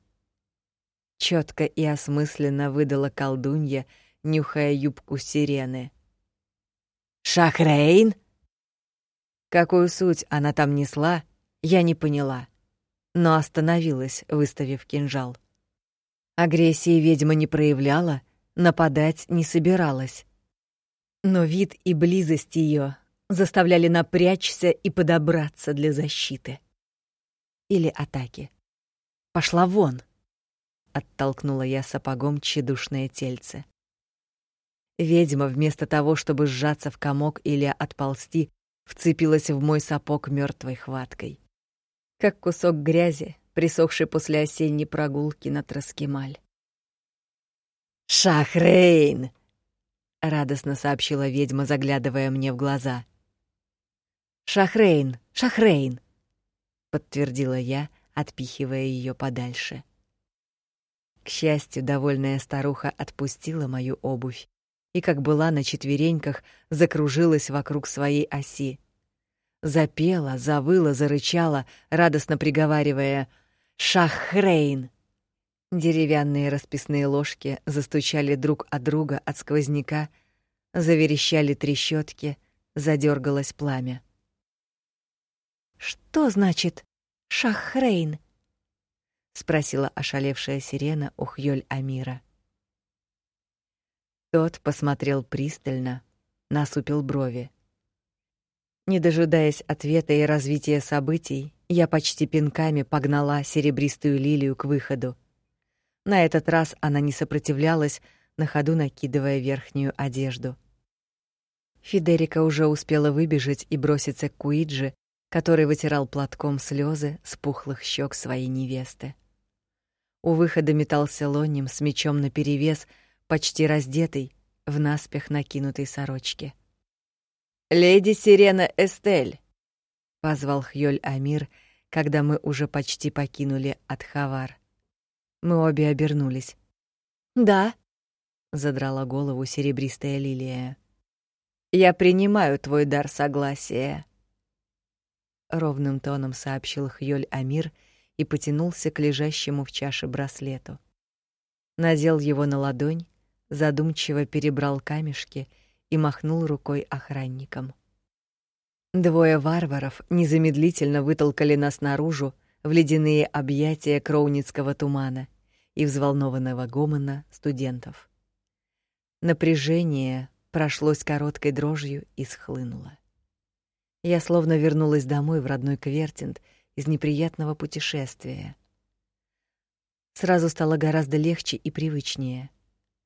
Четко и осмысленно выдала колдунья, нюхая юбку сирены. Шахрейн? Какую суть она там несла, я не поняла, но остановилась, выставив кинжал. Агрессии ведьма не проявляла, нападать не собиралась. Но вид и близость ее заставляли напрячься и подобраться для защиты или атаки. Пошла вон, оттолкнула я сапогом тщедушное тельце. Ведьма вместо того, чтобы сжаться в комок или отползти, вцепилась в мой сапог мертвой хваткой, как кусок грязи, присохший после осенней прогулки на Траскемаль. Шахрейн, радостно сообщила ведьма, заглядывая мне в глаза. Шахрейн, Шахрейн, подтвердила я, отпихивая ее подальше. К счастью, довольная старуха отпустила мою обувь и, как была на четвереньках, закружилась вокруг своей оси. Запела, завыла, зарычала, радостно приговаривая «Шахрейн!». Деревянные расписные ложки застучали друг от друга от сквозняка, заверещали трещотки, задергалось пламя. Что значит Шахрейн? спросила ошалевшая сирена у Хьёль Амира. Тот посмотрел пристально, насупил брови. Не дожидаясь ответа и развития событий, я почти пинками погнала серебристую лилию к выходу. На этот раз она не сопротивлялась, на ходу накидывая верхнюю одежду. Федерика уже успела выбежать и броситься к Куиджи, который вытирал платком слезы с пухлых щек своей невесты. У выхода метался Лонним с мечом наперевес, почти раздетый, в наспех накинутой сорочке. «Леди Сирена Эстель!» — позвал Хьёль Амир, когда мы уже почти покинули Атхавар. Мы обе обернулись. «Да», — задрала голову серебристая лилия. «Я принимаю твой дар согласия», ровным тоном сообщил Хьёль Амир и потянулся к лежащему в чаше браслету. Надел его на ладонь, задумчиво перебрал камешки и махнул рукой охранникам. Двое варваров незамедлительно вытолкали нас наружу в ледяные объятия кроуницкого тумана и взволнованного гомона студентов. Напряжение прошлось короткой дрожью и схлынуло. Я словно вернулась домой в родной Квертинд из неприятного путешествия. Сразу стало гораздо легче и привычнее.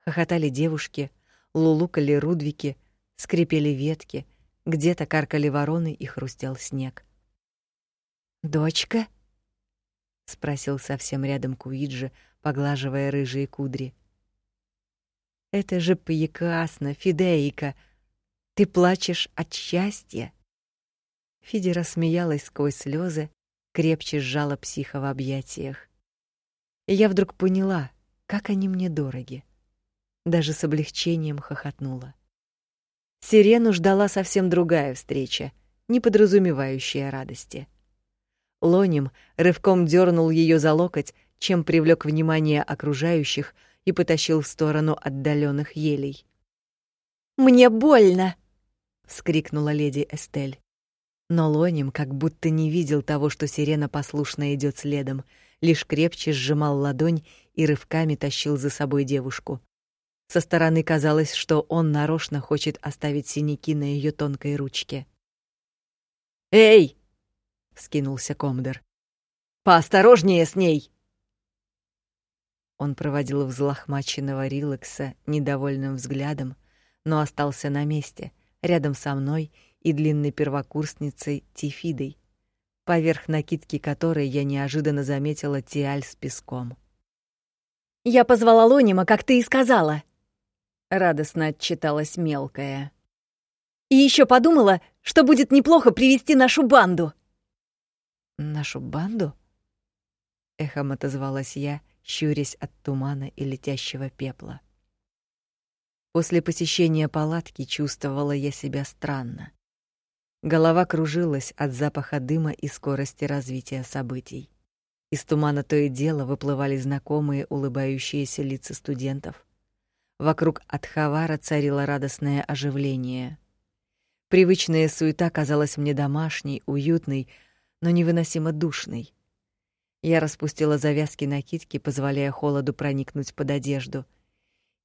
Хохотали девушки, лулукали рудвики, скрипели ветки, где-то каркали вороны и хрустел снег. «Дочка?» — спросил совсем рядом Куиджи, поглаживая рыжие кудри. «Это же прекрасно, Фидейка! Ты плачешь от счастья!» Фиди рассмеялась сквозь слезы, крепче сжала психа в объятиях. Я вдруг поняла, как они мне дороги. Даже с облегчением хохотнула. Сирену ждала совсем другая встреча, не подразумевающая радости. Лоним рывком дернул ее за локоть, чем привлек внимание окружающих и потащил в сторону отдаленных елей. «Мне больно!» — вскрикнула леди Эстель. Но Лоним как будто не видел того, что сирена послушно идет следом, лишь крепче сжимал ладонь и рывками тащил за собой девушку. Со стороны казалось, что он нарочно хочет оставить синяки на ее тонкой ручке. «Эй!» — скинулся Комдор. «Поосторожнее с ней!» Он проводил взлохмаченного Рилакса недовольным взглядом, но остался на месте, рядом со мной и длинной первокурсницей Тифидой, поверх накидки которой я неожиданно заметила тиаль с песком. «Я позвала Лонима, как ты и сказала», — радостно отчиталась мелкая. «И еще подумала, что будет неплохо привести нашу банду». «Нашу банду?» — эхом отозвалась я, щурясь от тумана и летящего пепла. После посещения палатки чувствовала я себя странно. Голова кружилась от запаха дыма и скорости развития событий. Из тумана то и дело выплывали знакомые улыбающиеся лица студентов. Вокруг Атхавара царило радостное оживление. Привычная суета казалась мне домашней, уютной, но невыносимо душной. Я распустила завязки накидки, позволяя холоду проникнуть под одежду,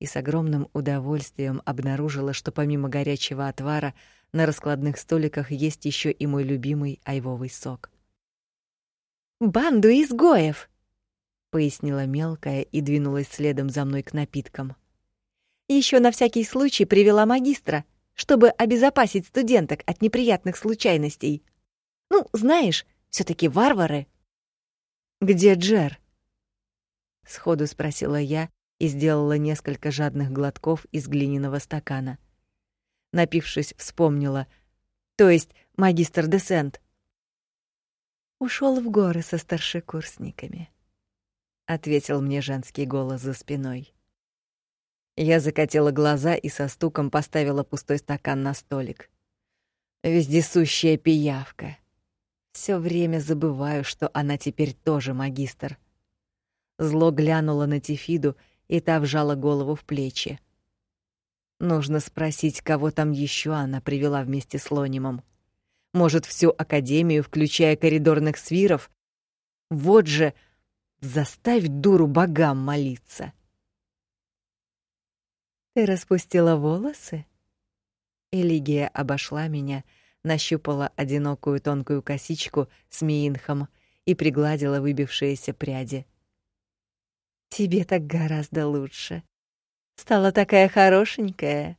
и с огромным удовольствием обнаружила, что помимо горячего отвара на раскладных столиках есть еще и мой любимый айвовый сок. «Банду изгоев!» — пояснила мелкая и двинулась следом за мной к напиткам. Еще на всякий случай привела магистра, чтобы обезопасить студенток от неприятных случайностей. Ну, знаешь, все таки варвары. «Где Джер?» — сходу спросила я и сделала несколько жадных глотков из глиняного стакана. Напившись, вспомнила. То есть магистр Десент. Ушел в горы со старшекурсниками, ответил мне женский голос за спиной. Я закатила глаза и со стуком поставила пустой стакан на столик. Вездесущая пиявка. Всё время забываю, что она теперь тоже магистр. Зло глянула на Тифиду, и та вжала голову в плечи. Нужно спросить, кого там ещё она привела вместе с Лонимом. Может, всю академию, включая коридорных свиров? Вот же, заставь дуру богам молиться. Ты распустила волосы? Элигия обошла меня, нащупала одинокую тонкую косичку с миинхом и пригладила выбившиеся пряди. Тебе так гораздо лучше. Стала такая хорошенькая.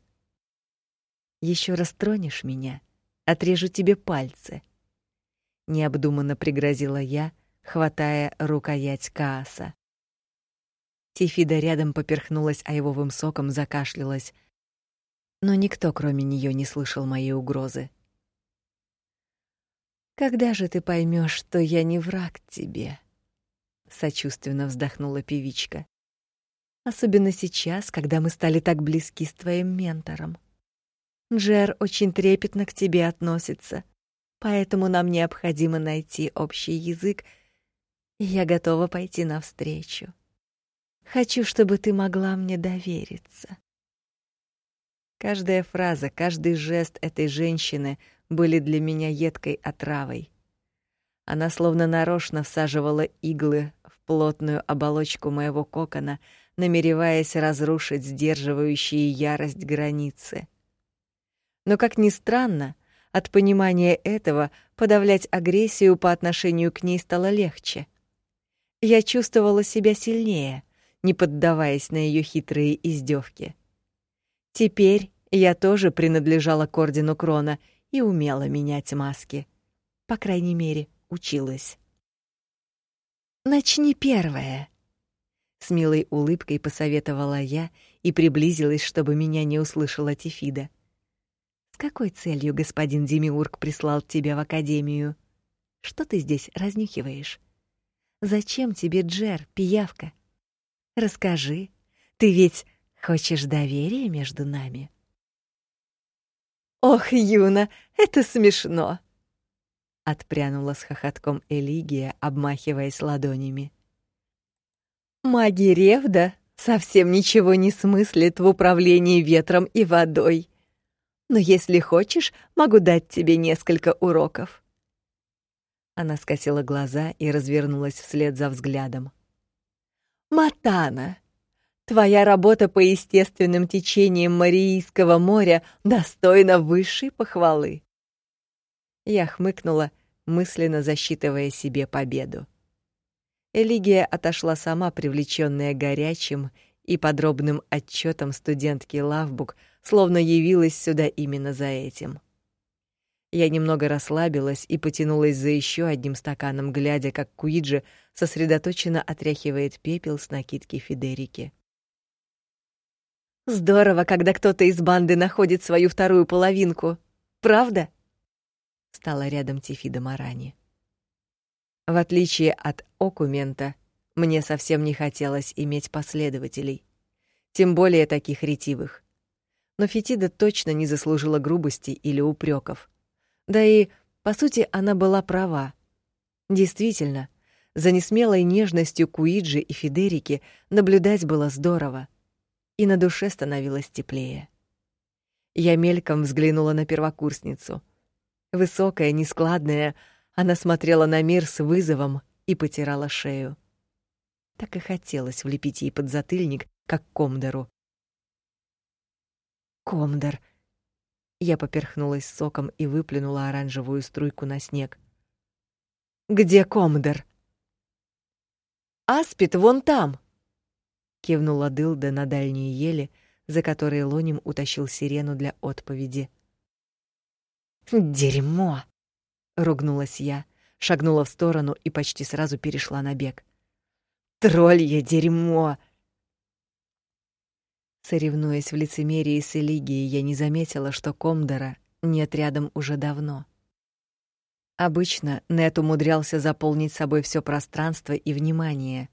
Еще раз тронешь меня, отрежу тебе пальцы. Необдуманно пригрозила я, хватая рукоять Кааса. Тифида рядом поперхнулась айвовым соком, закашлялась, но никто, кроме нее, не слышал моей угрозы. Когда же ты поймешь, что я не враг тебе? сочувственно вздохнула певичка. Особенно сейчас, когда мы стали так близки с твоим ментором. Джер очень трепетно к тебе относится. поэтому нам необходимо найти общий язык, и я готова пойти навстречу. Хочу, чтобы ты могла мне довериться. Каждая фраза, каждый жест этой женщины были для меня едкой отравой. Она словно нарочно всаживала иглы в плотную оболочку моего кокона, намереваясь разрушить сдерживающие ярость границы. Но как ни странно, от понимания этого подавлять агрессию по отношению к ней стало легче. Я чувствовала себя сильнее, не поддаваясь на ее хитрые издевки. Теперь я тоже принадлежала к ордену Крона и умела менять маски. По крайней мере, училась. Начни первое. С милой улыбкой посоветовала я и приблизилась, чтобы меня не услышала Тифида. С какой целью господин Демиург прислал тебя в академию? Что ты здесь разнюхиваешь? Зачем тебе Джер, пиявка? Расскажи. Ты ведь хочешь доверия между нами? Ох, Юна, это смешно. Отпрянула с хохотком Элигия, обмахиваясь ладонями. Маги Ревда совсем ничего не смыслит в управлении ветром и водой. Но если хочешь, могу дать тебе несколько уроков. Она скосила глаза и развернулась вслед за взглядом. Матана, твоя работа по естественным течениям Марийского моря достойна высшей похвалы. Я хмыкнула, мысленно засчитывая себе победу. Элигия отошла сама, привлечённая горячим и подробным отчётом студентки Лавбук, словно явилась сюда именно за этим. Я немного расслабилась и потянулась за ещё одним стаканом, глядя, как Куиджи сосредоточенно отряхивает пепел с накидки Федерики. Здорово, когда кто-то из банды находит свою вторую половинку. Правда? Стала рядом Тифида Марани. В отличие от Окумента, мне совсем не хотелось иметь последователей, тем более таких ретивых. Но Фетида точно не заслужила грубости или упреков. Да и, по сути, она была права. Действительно, за несмелой нежностью Куиджи и Федерики наблюдать было здорово, и на душе становилось теплее. Я мельком взглянула на первокурсницу. Высокая, нескладная, она смотрела на мир с вызовом и потирала шею. Так и хотелось влепить ей под затыльник, как комдору. Комдор. Я поперхнулась соком и выплюнула оранжевую струйку на снег. Где комдор? Аспид вон там, кивнула Дылда на дальние ели, за которые Лоним утащил сирену для отповеди. Дерьмо, ругнулась я, шагнула в сторону и почти сразу перешла на бег. Троллье дерьмо. Соревнуясь в лицемерии с Элигией, я не заметила, что Комдора нет рядом уже давно. Обычно Нет умудрялся заполнить собой все пространство и внимание,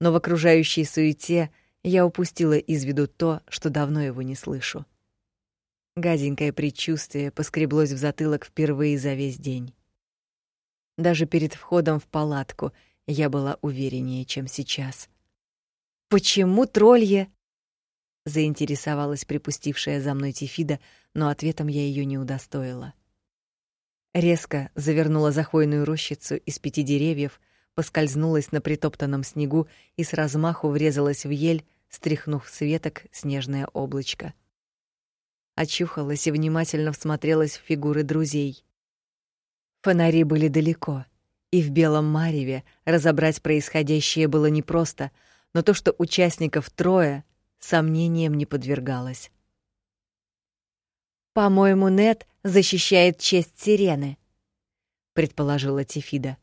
но в окружающей суете я упустила из виду то, что давно его не слышу. Гаденькое предчувствие поскреблось в затылок впервые за весь день. Даже перед входом в палатку я была увереннее, чем сейчас. Почему троллье? заинтересовалась припустившая за мной Тифида, но ответом я ее не удостоила. Резко завернула за хвойную рощицу из пяти деревьев, поскользнулась на притоптанном снегу и с размаху врезалась в ель, стряхнув с веток снежное облачко. Очухалась и внимательно всмотрелась в фигуры друзей. Фонари были далеко, и в белом мареве разобрать происходящее было непросто, но то, что участников трое, сомнениям не подвергалось. По-моему, Нет защищает честь Сирены, предположила Тифида.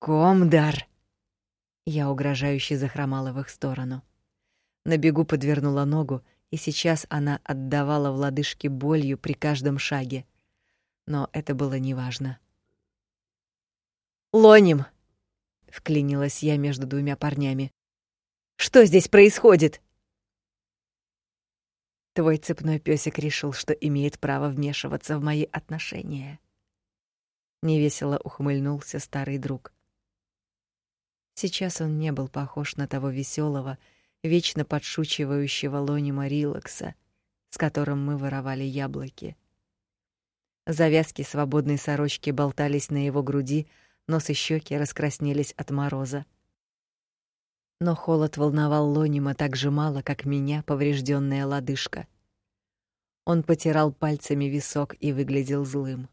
Комдар. Я угрожающе захромала в их сторону. На бегу подвернула ногу, и сейчас она отдавала в лодыжке болью при каждом шаге. Но это было неважно. Лоним, вклинилась я между двумя парнями. Что здесь происходит? Твой цепной пёсик решил, что имеет право вмешиваться в мои отношения. Невесело ухмыльнулся старый друг. Сейчас он не был похож на того веселого, вечно подшучивающего Лонима Рилакса, с которым мы воровали яблоки. Завязки свободной сорочки болтались на его груди, нос и щеки раскраснелись от мороза. Но холод волновал Лонима так же мало, как меня поврежденная лодыжка. Он потирал пальцами висок и выглядел злым.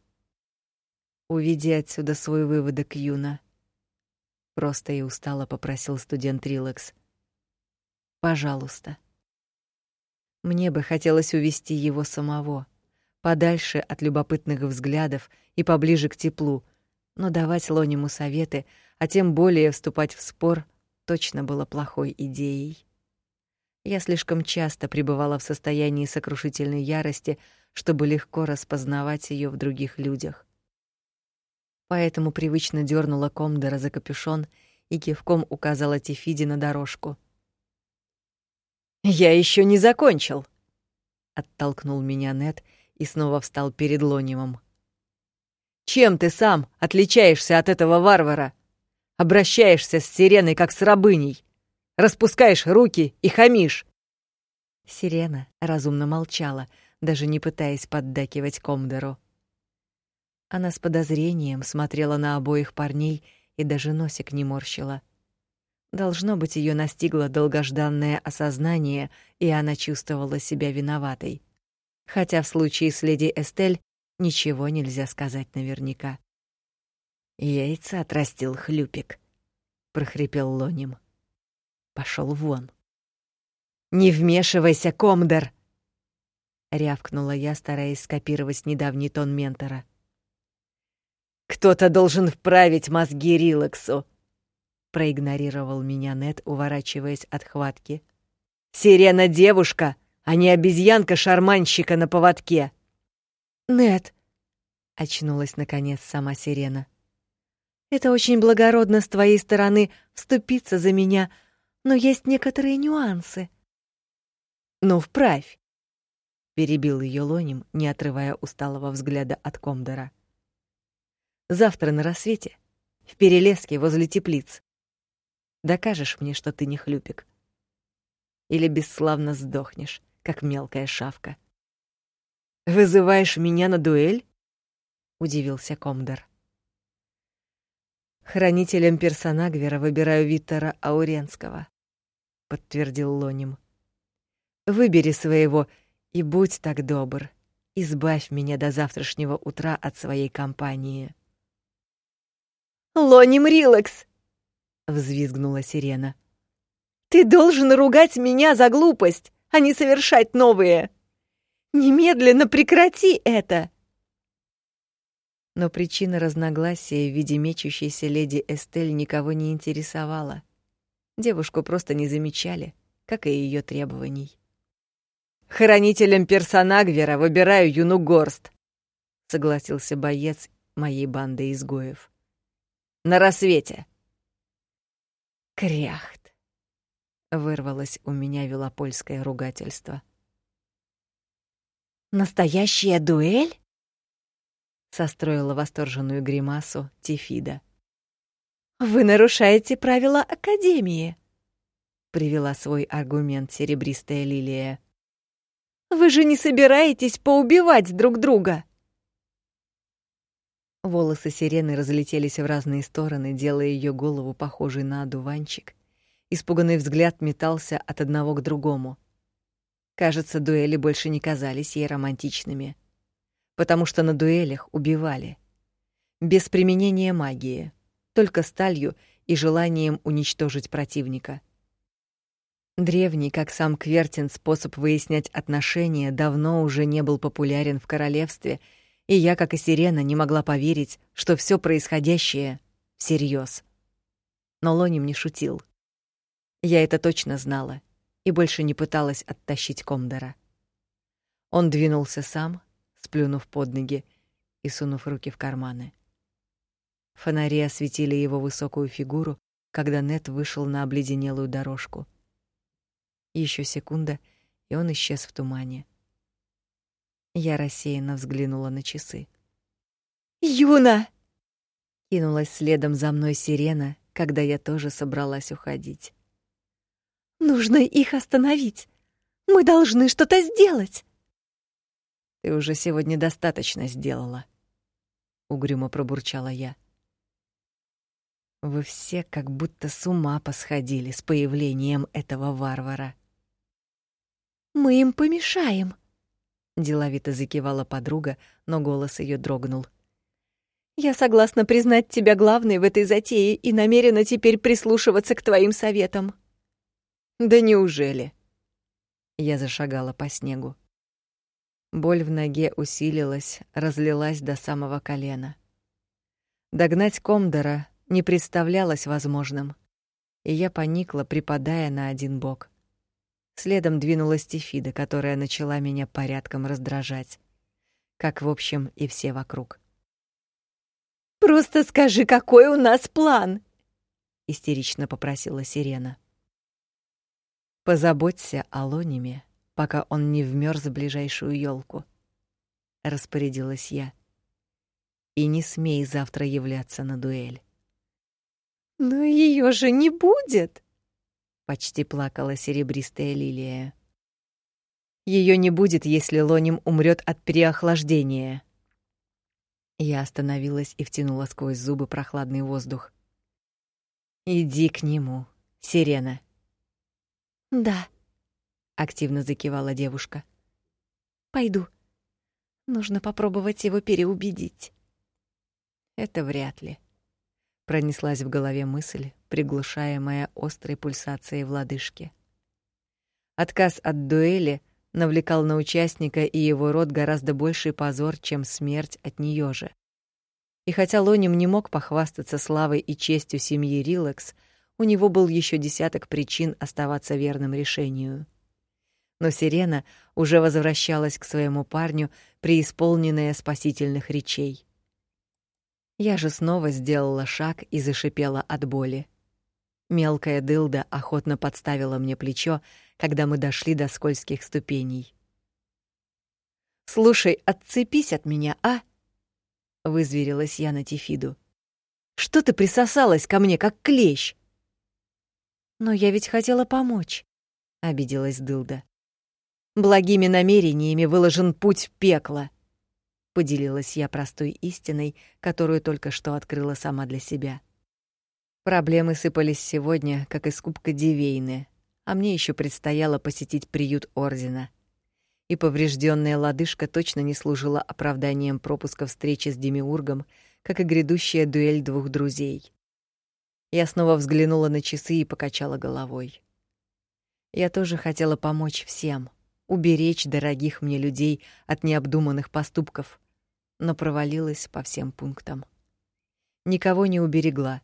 Уведи отсюда свой выводок, Юна, просто и устало попросил студент Рилакс. Пожалуйста. Мне бы хотелось увести его самого, подальше от любопытных взглядов и поближе к теплу, но давать Лониму советы, а тем более вступать в спор, точно было плохой идеей. Я слишком часто пребывала в состоянии сокрушительной ярости, чтобы легко распознавать ее в других людях поэтому привычно дернула Комдора за капюшон и кивком указала Тифиди на дорожку. «Я еще не закончил!» Оттолкнул меня Нет и снова встал перед Лонимом. «Чем ты сам отличаешься от этого варвара? Обращаешься с сиреной, как с рабыней, распускаешь руки и хамишь!» Сирена разумно молчала, даже не пытаясь поддакивать Комдору. Она с подозрением смотрела на обоих парней и даже носик не морщила. Должно быть, ее настигло долгожданное осознание, и она чувствовала себя виноватой. Хотя в случае с леди Эстель ничего нельзя сказать наверняка. Яйца отрастил хлюпик, прохрипел Лоним. Пошел вон. Не вмешивайся, комдер, рявкнула я, стараясь скопировать недавний тон ментора. Кто-то должен вправить мозги Рилаксу. Проигнорировал меня Нет, уворачиваясь от хватки. Сирена девушка, а не обезьянка-шарманщика на поводке. Нет, очнулась наконец сама Сирена. Это очень благородно с твоей стороны вступиться за меня, но есть некоторые нюансы. Ну, вправь, перебил ее Лоним, не отрывая усталого взгляда от Комдора. Завтра на рассвете в перелеске возле теплиц. Докажешь мне, что ты не хлюпик. Или бесславно сдохнешь, как мелкая шавка. Вызываешь меня на дуэль? удивился Комдор. Хранителем персонагвера выбираю Виттора Ауренского, подтвердил Лоним. Выбери своего и будь так добр, избавь меня до завтрашнего утра от своей компании. Лоним Рилакс!» — взвизгнула сирена. «Ты должен ругать меня за глупость, а не совершать новые! Немедленно прекрати это!» Но причина разногласия в виде мечущейся леди Эстель никого не интересовала. Девушку просто не замечали, как и ее требований. «Хранителем персонагвера выбираю Юну Горст», — согласился боец моей банды изгоев на рассвете. Кряхт. Вырвалось у меня велопольское ругательство. Настоящая дуэль? состроила восторженную гримасу Тифида. Вы нарушаете правила академии, привела свой аргумент серебристая лилия. Вы же не собираетесь поубивать друг друга? Волосы сирены разлетелись в разные стороны, делая ее голову похожей на одуванчик. Испуганный взгляд метался от одного к другому. Кажется, дуэли больше не казались ей романтичными, потому что на дуэлях убивали без применения магии, только сталью и желанием уничтожить противника. Древний, как сам Квертин, способ выяснять отношения давно уже не был популярен в королевстве и я, как и Сирена, не могла поверить, что все происходящее всерьез. Но Лоним не шутил. Я это точно знала и больше не пыталась оттащить Комдора. Он двинулся сам, сплюнув под ноги и сунув руки в карманы. Фонари осветили его высокую фигуру, когда Нет вышел на обледенелую дорожку. Еще секунда, и он исчез в тумане, Я рассеянно взглянула на часы. Юна кинулась следом за мной сирена, когда я тоже собралась уходить. Нужно их остановить. Мы должны что-то сделать. Ты уже сегодня достаточно сделала, угрюмо пробурчала я. Вы все как будто с ума посходили с появлением этого варвара. Мы им помешаем, деловито закивала подруга, но голос ее дрогнул. Я согласна признать тебя главной в этой затее и намерена теперь прислушиваться к твоим советам. Да неужели? Я зашагала по снегу. Боль в ноге усилилась, разлилась до самого колена. Догнать Комдора не представлялось возможным, и я поникла, припадая на один бок. Следом двинулась Тифида, которая начала меня порядком раздражать, как в общем и все вокруг. Просто скажи, какой у нас план, истерично попросила Сирена. Позаботься о Лониме, пока он не вмёрз в ближайшую елку, распорядилась я. И не смей завтра являться на дуэль. Но ее же не будет, почти плакала серебристая лилия. Ее не будет, если Лоним умрет от переохлаждения. Я остановилась и втянула сквозь зубы прохладный воздух. Иди к нему, Сирена. Да, активно закивала девушка. Пойду. Нужно попробовать его переубедить. Это вряд ли. Пронеслась в голове мысль, приглушаемая острой пульсацией в лодыжке. Отказ от дуэли навлекал на участника и его род гораздо больший позор, чем смерть от нее же. И хотя Лоним не мог похвастаться славой и честью семьи Рилекс, у него был еще десяток причин оставаться верным решению. Но Сирена уже возвращалась к своему парню, преисполненная спасительных речей. Я же снова сделала шаг и зашипела от боли. Мелкая дылда охотно подставила мне плечо, когда мы дошли до скользких ступеней. Слушай, отцепись от меня, а? вызверилась я на Тифиду. Что ты присосалась ко мне как клещ? Но я ведь хотела помочь, обиделась Дылда. Благими намерениями выложен путь в пекло, поделилась я простой истиной, которую только что открыла сама для себя. Проблемы сыпались сегодня, как из кубка Дивейны, а мне еще предстояло посетить приют ордена. И поврежденная лодыжка точно не служила оправданием пропуска встречи с демиургом, как и грядущая дуэль двух друзей. Я снова взглянула на часы и покачала головой. Я тоже хотела помочь всем, уберечь дорогих мне людей от необдуманных поступков, но провалилась по всем пунктам. Никого не уберегла,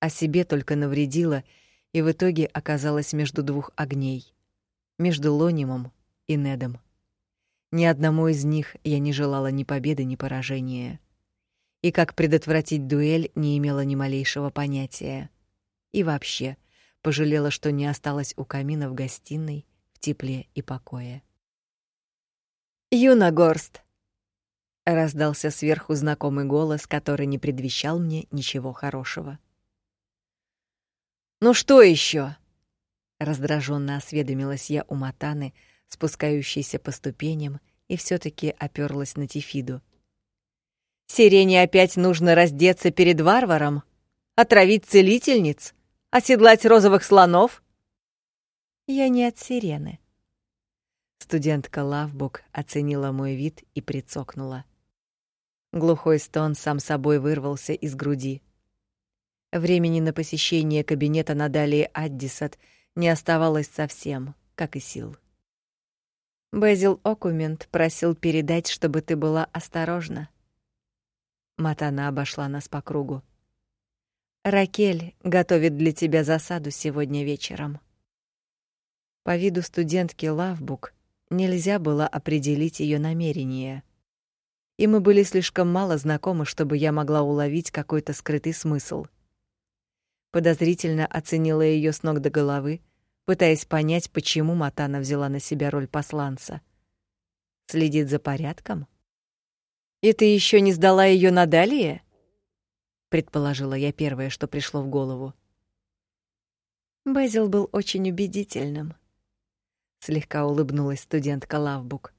а себе только навредила и в итоге оказалась между двух огней, между Лонимом и Недом. Ни одному из них я не желала ни победы, ни поражения и как предотвратить дуэль не имела ни малейшего понятия. И вообще, пожалела, что не осталась у камина в гостиной в тепле и покое. Юна Горст раздался сверху знакомый голос, который не предвещал мне ничего хорошего. Ну что еще? раздраженно осведомилась я у Матаны, спускающейся по ступеням, и все таки оперлась на Тифиду. Сирене опять нужно раздеться перед варваром, отравить целительниц, оседлать розовых слонов. Я не от сирены. Студентка Лавбук оценила мой вид и прицокнула. Глухой стон сам собой вырвался из груди. Времени на посещение кабинета Надалии Аддисат не оставалось совсем, как и сил. Базил Окумент просил передать, чтобы ты была осторожна. Матана обошла нас по кругу. Ракель готовит для тебя засаду сегодня вечером. По виду студентки Лавбук нельзя было определить ее намерения. И мы были слишком мало знакомы, чтобы я могла уловить какой-то скрытый смысл. Подозрительно оценила ее с ног до головы, пытаясь понять, почему Матана взяла на себя роль посланца. следит за порядком. И ты еще не сдала ее на Далие? предположила я первое, что пришло в голову. Базил был очень убедительным. Слегка улыбнулась студентка Лавбук.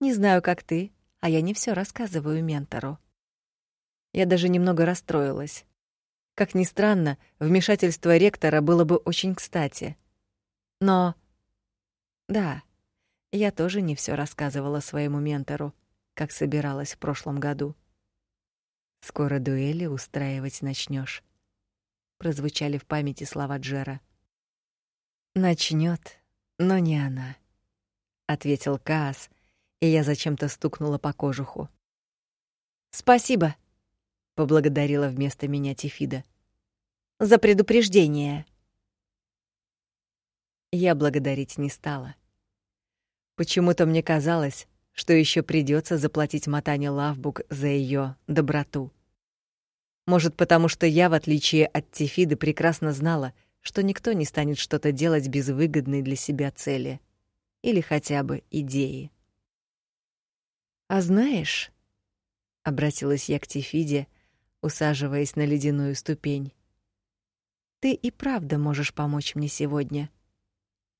Не знаю, как ты, а я не все рассказываю ментору. Я даже немного расстроилась. Как ни странно, вмешательство ректора было бы очень кстати. Но да, я тоже не все рассказывала своему ментору, как собиралась в прошлом году. Скоро дуэли устраивать начнешь. Прозвучали в памяти слова Джера. Начнет, но не она, ответил Каас, и я зачем-то стукнула по кожуху. Спасибо, поблагодарила вместо меня Тифида. За предупреждение. Я благодарить не стала. Почему-то мне казалось, что еще придется заплатить Матане Лавбук за ее доброту. Может, потому что я, в отличие от Тифиды, прекрасно знала, что никто не станет что-то делать без выгодной для себя цели или хотя бы идеи. А знаешь, обратилась я к Тифиде, усаживаясь на ледяную ступень. Ты и правда можешь помочь мне сегодня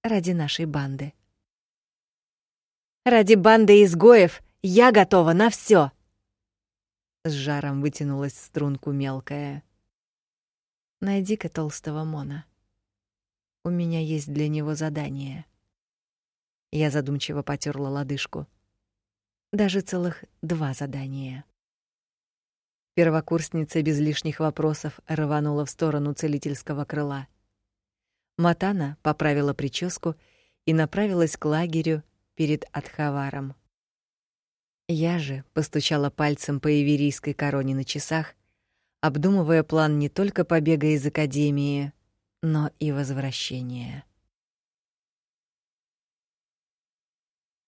ради нашей банды. Ради банды изгоев я готова на все. С жаром вытянулась в струнку мелкая. Найди-ка толстого Мона. У меня есть для него задание. Я задумчиво потёрла лодыжку. Даже целых два задания. Первокурсница без лишних вопросов рванула в сторону целительского крыла. Матана поправила прическу и направилась к лагерю перед Адхаваром. Я же постучала пальцем по иверийской короне на часах, обдумывая план не только побега из академии, но и возвращения.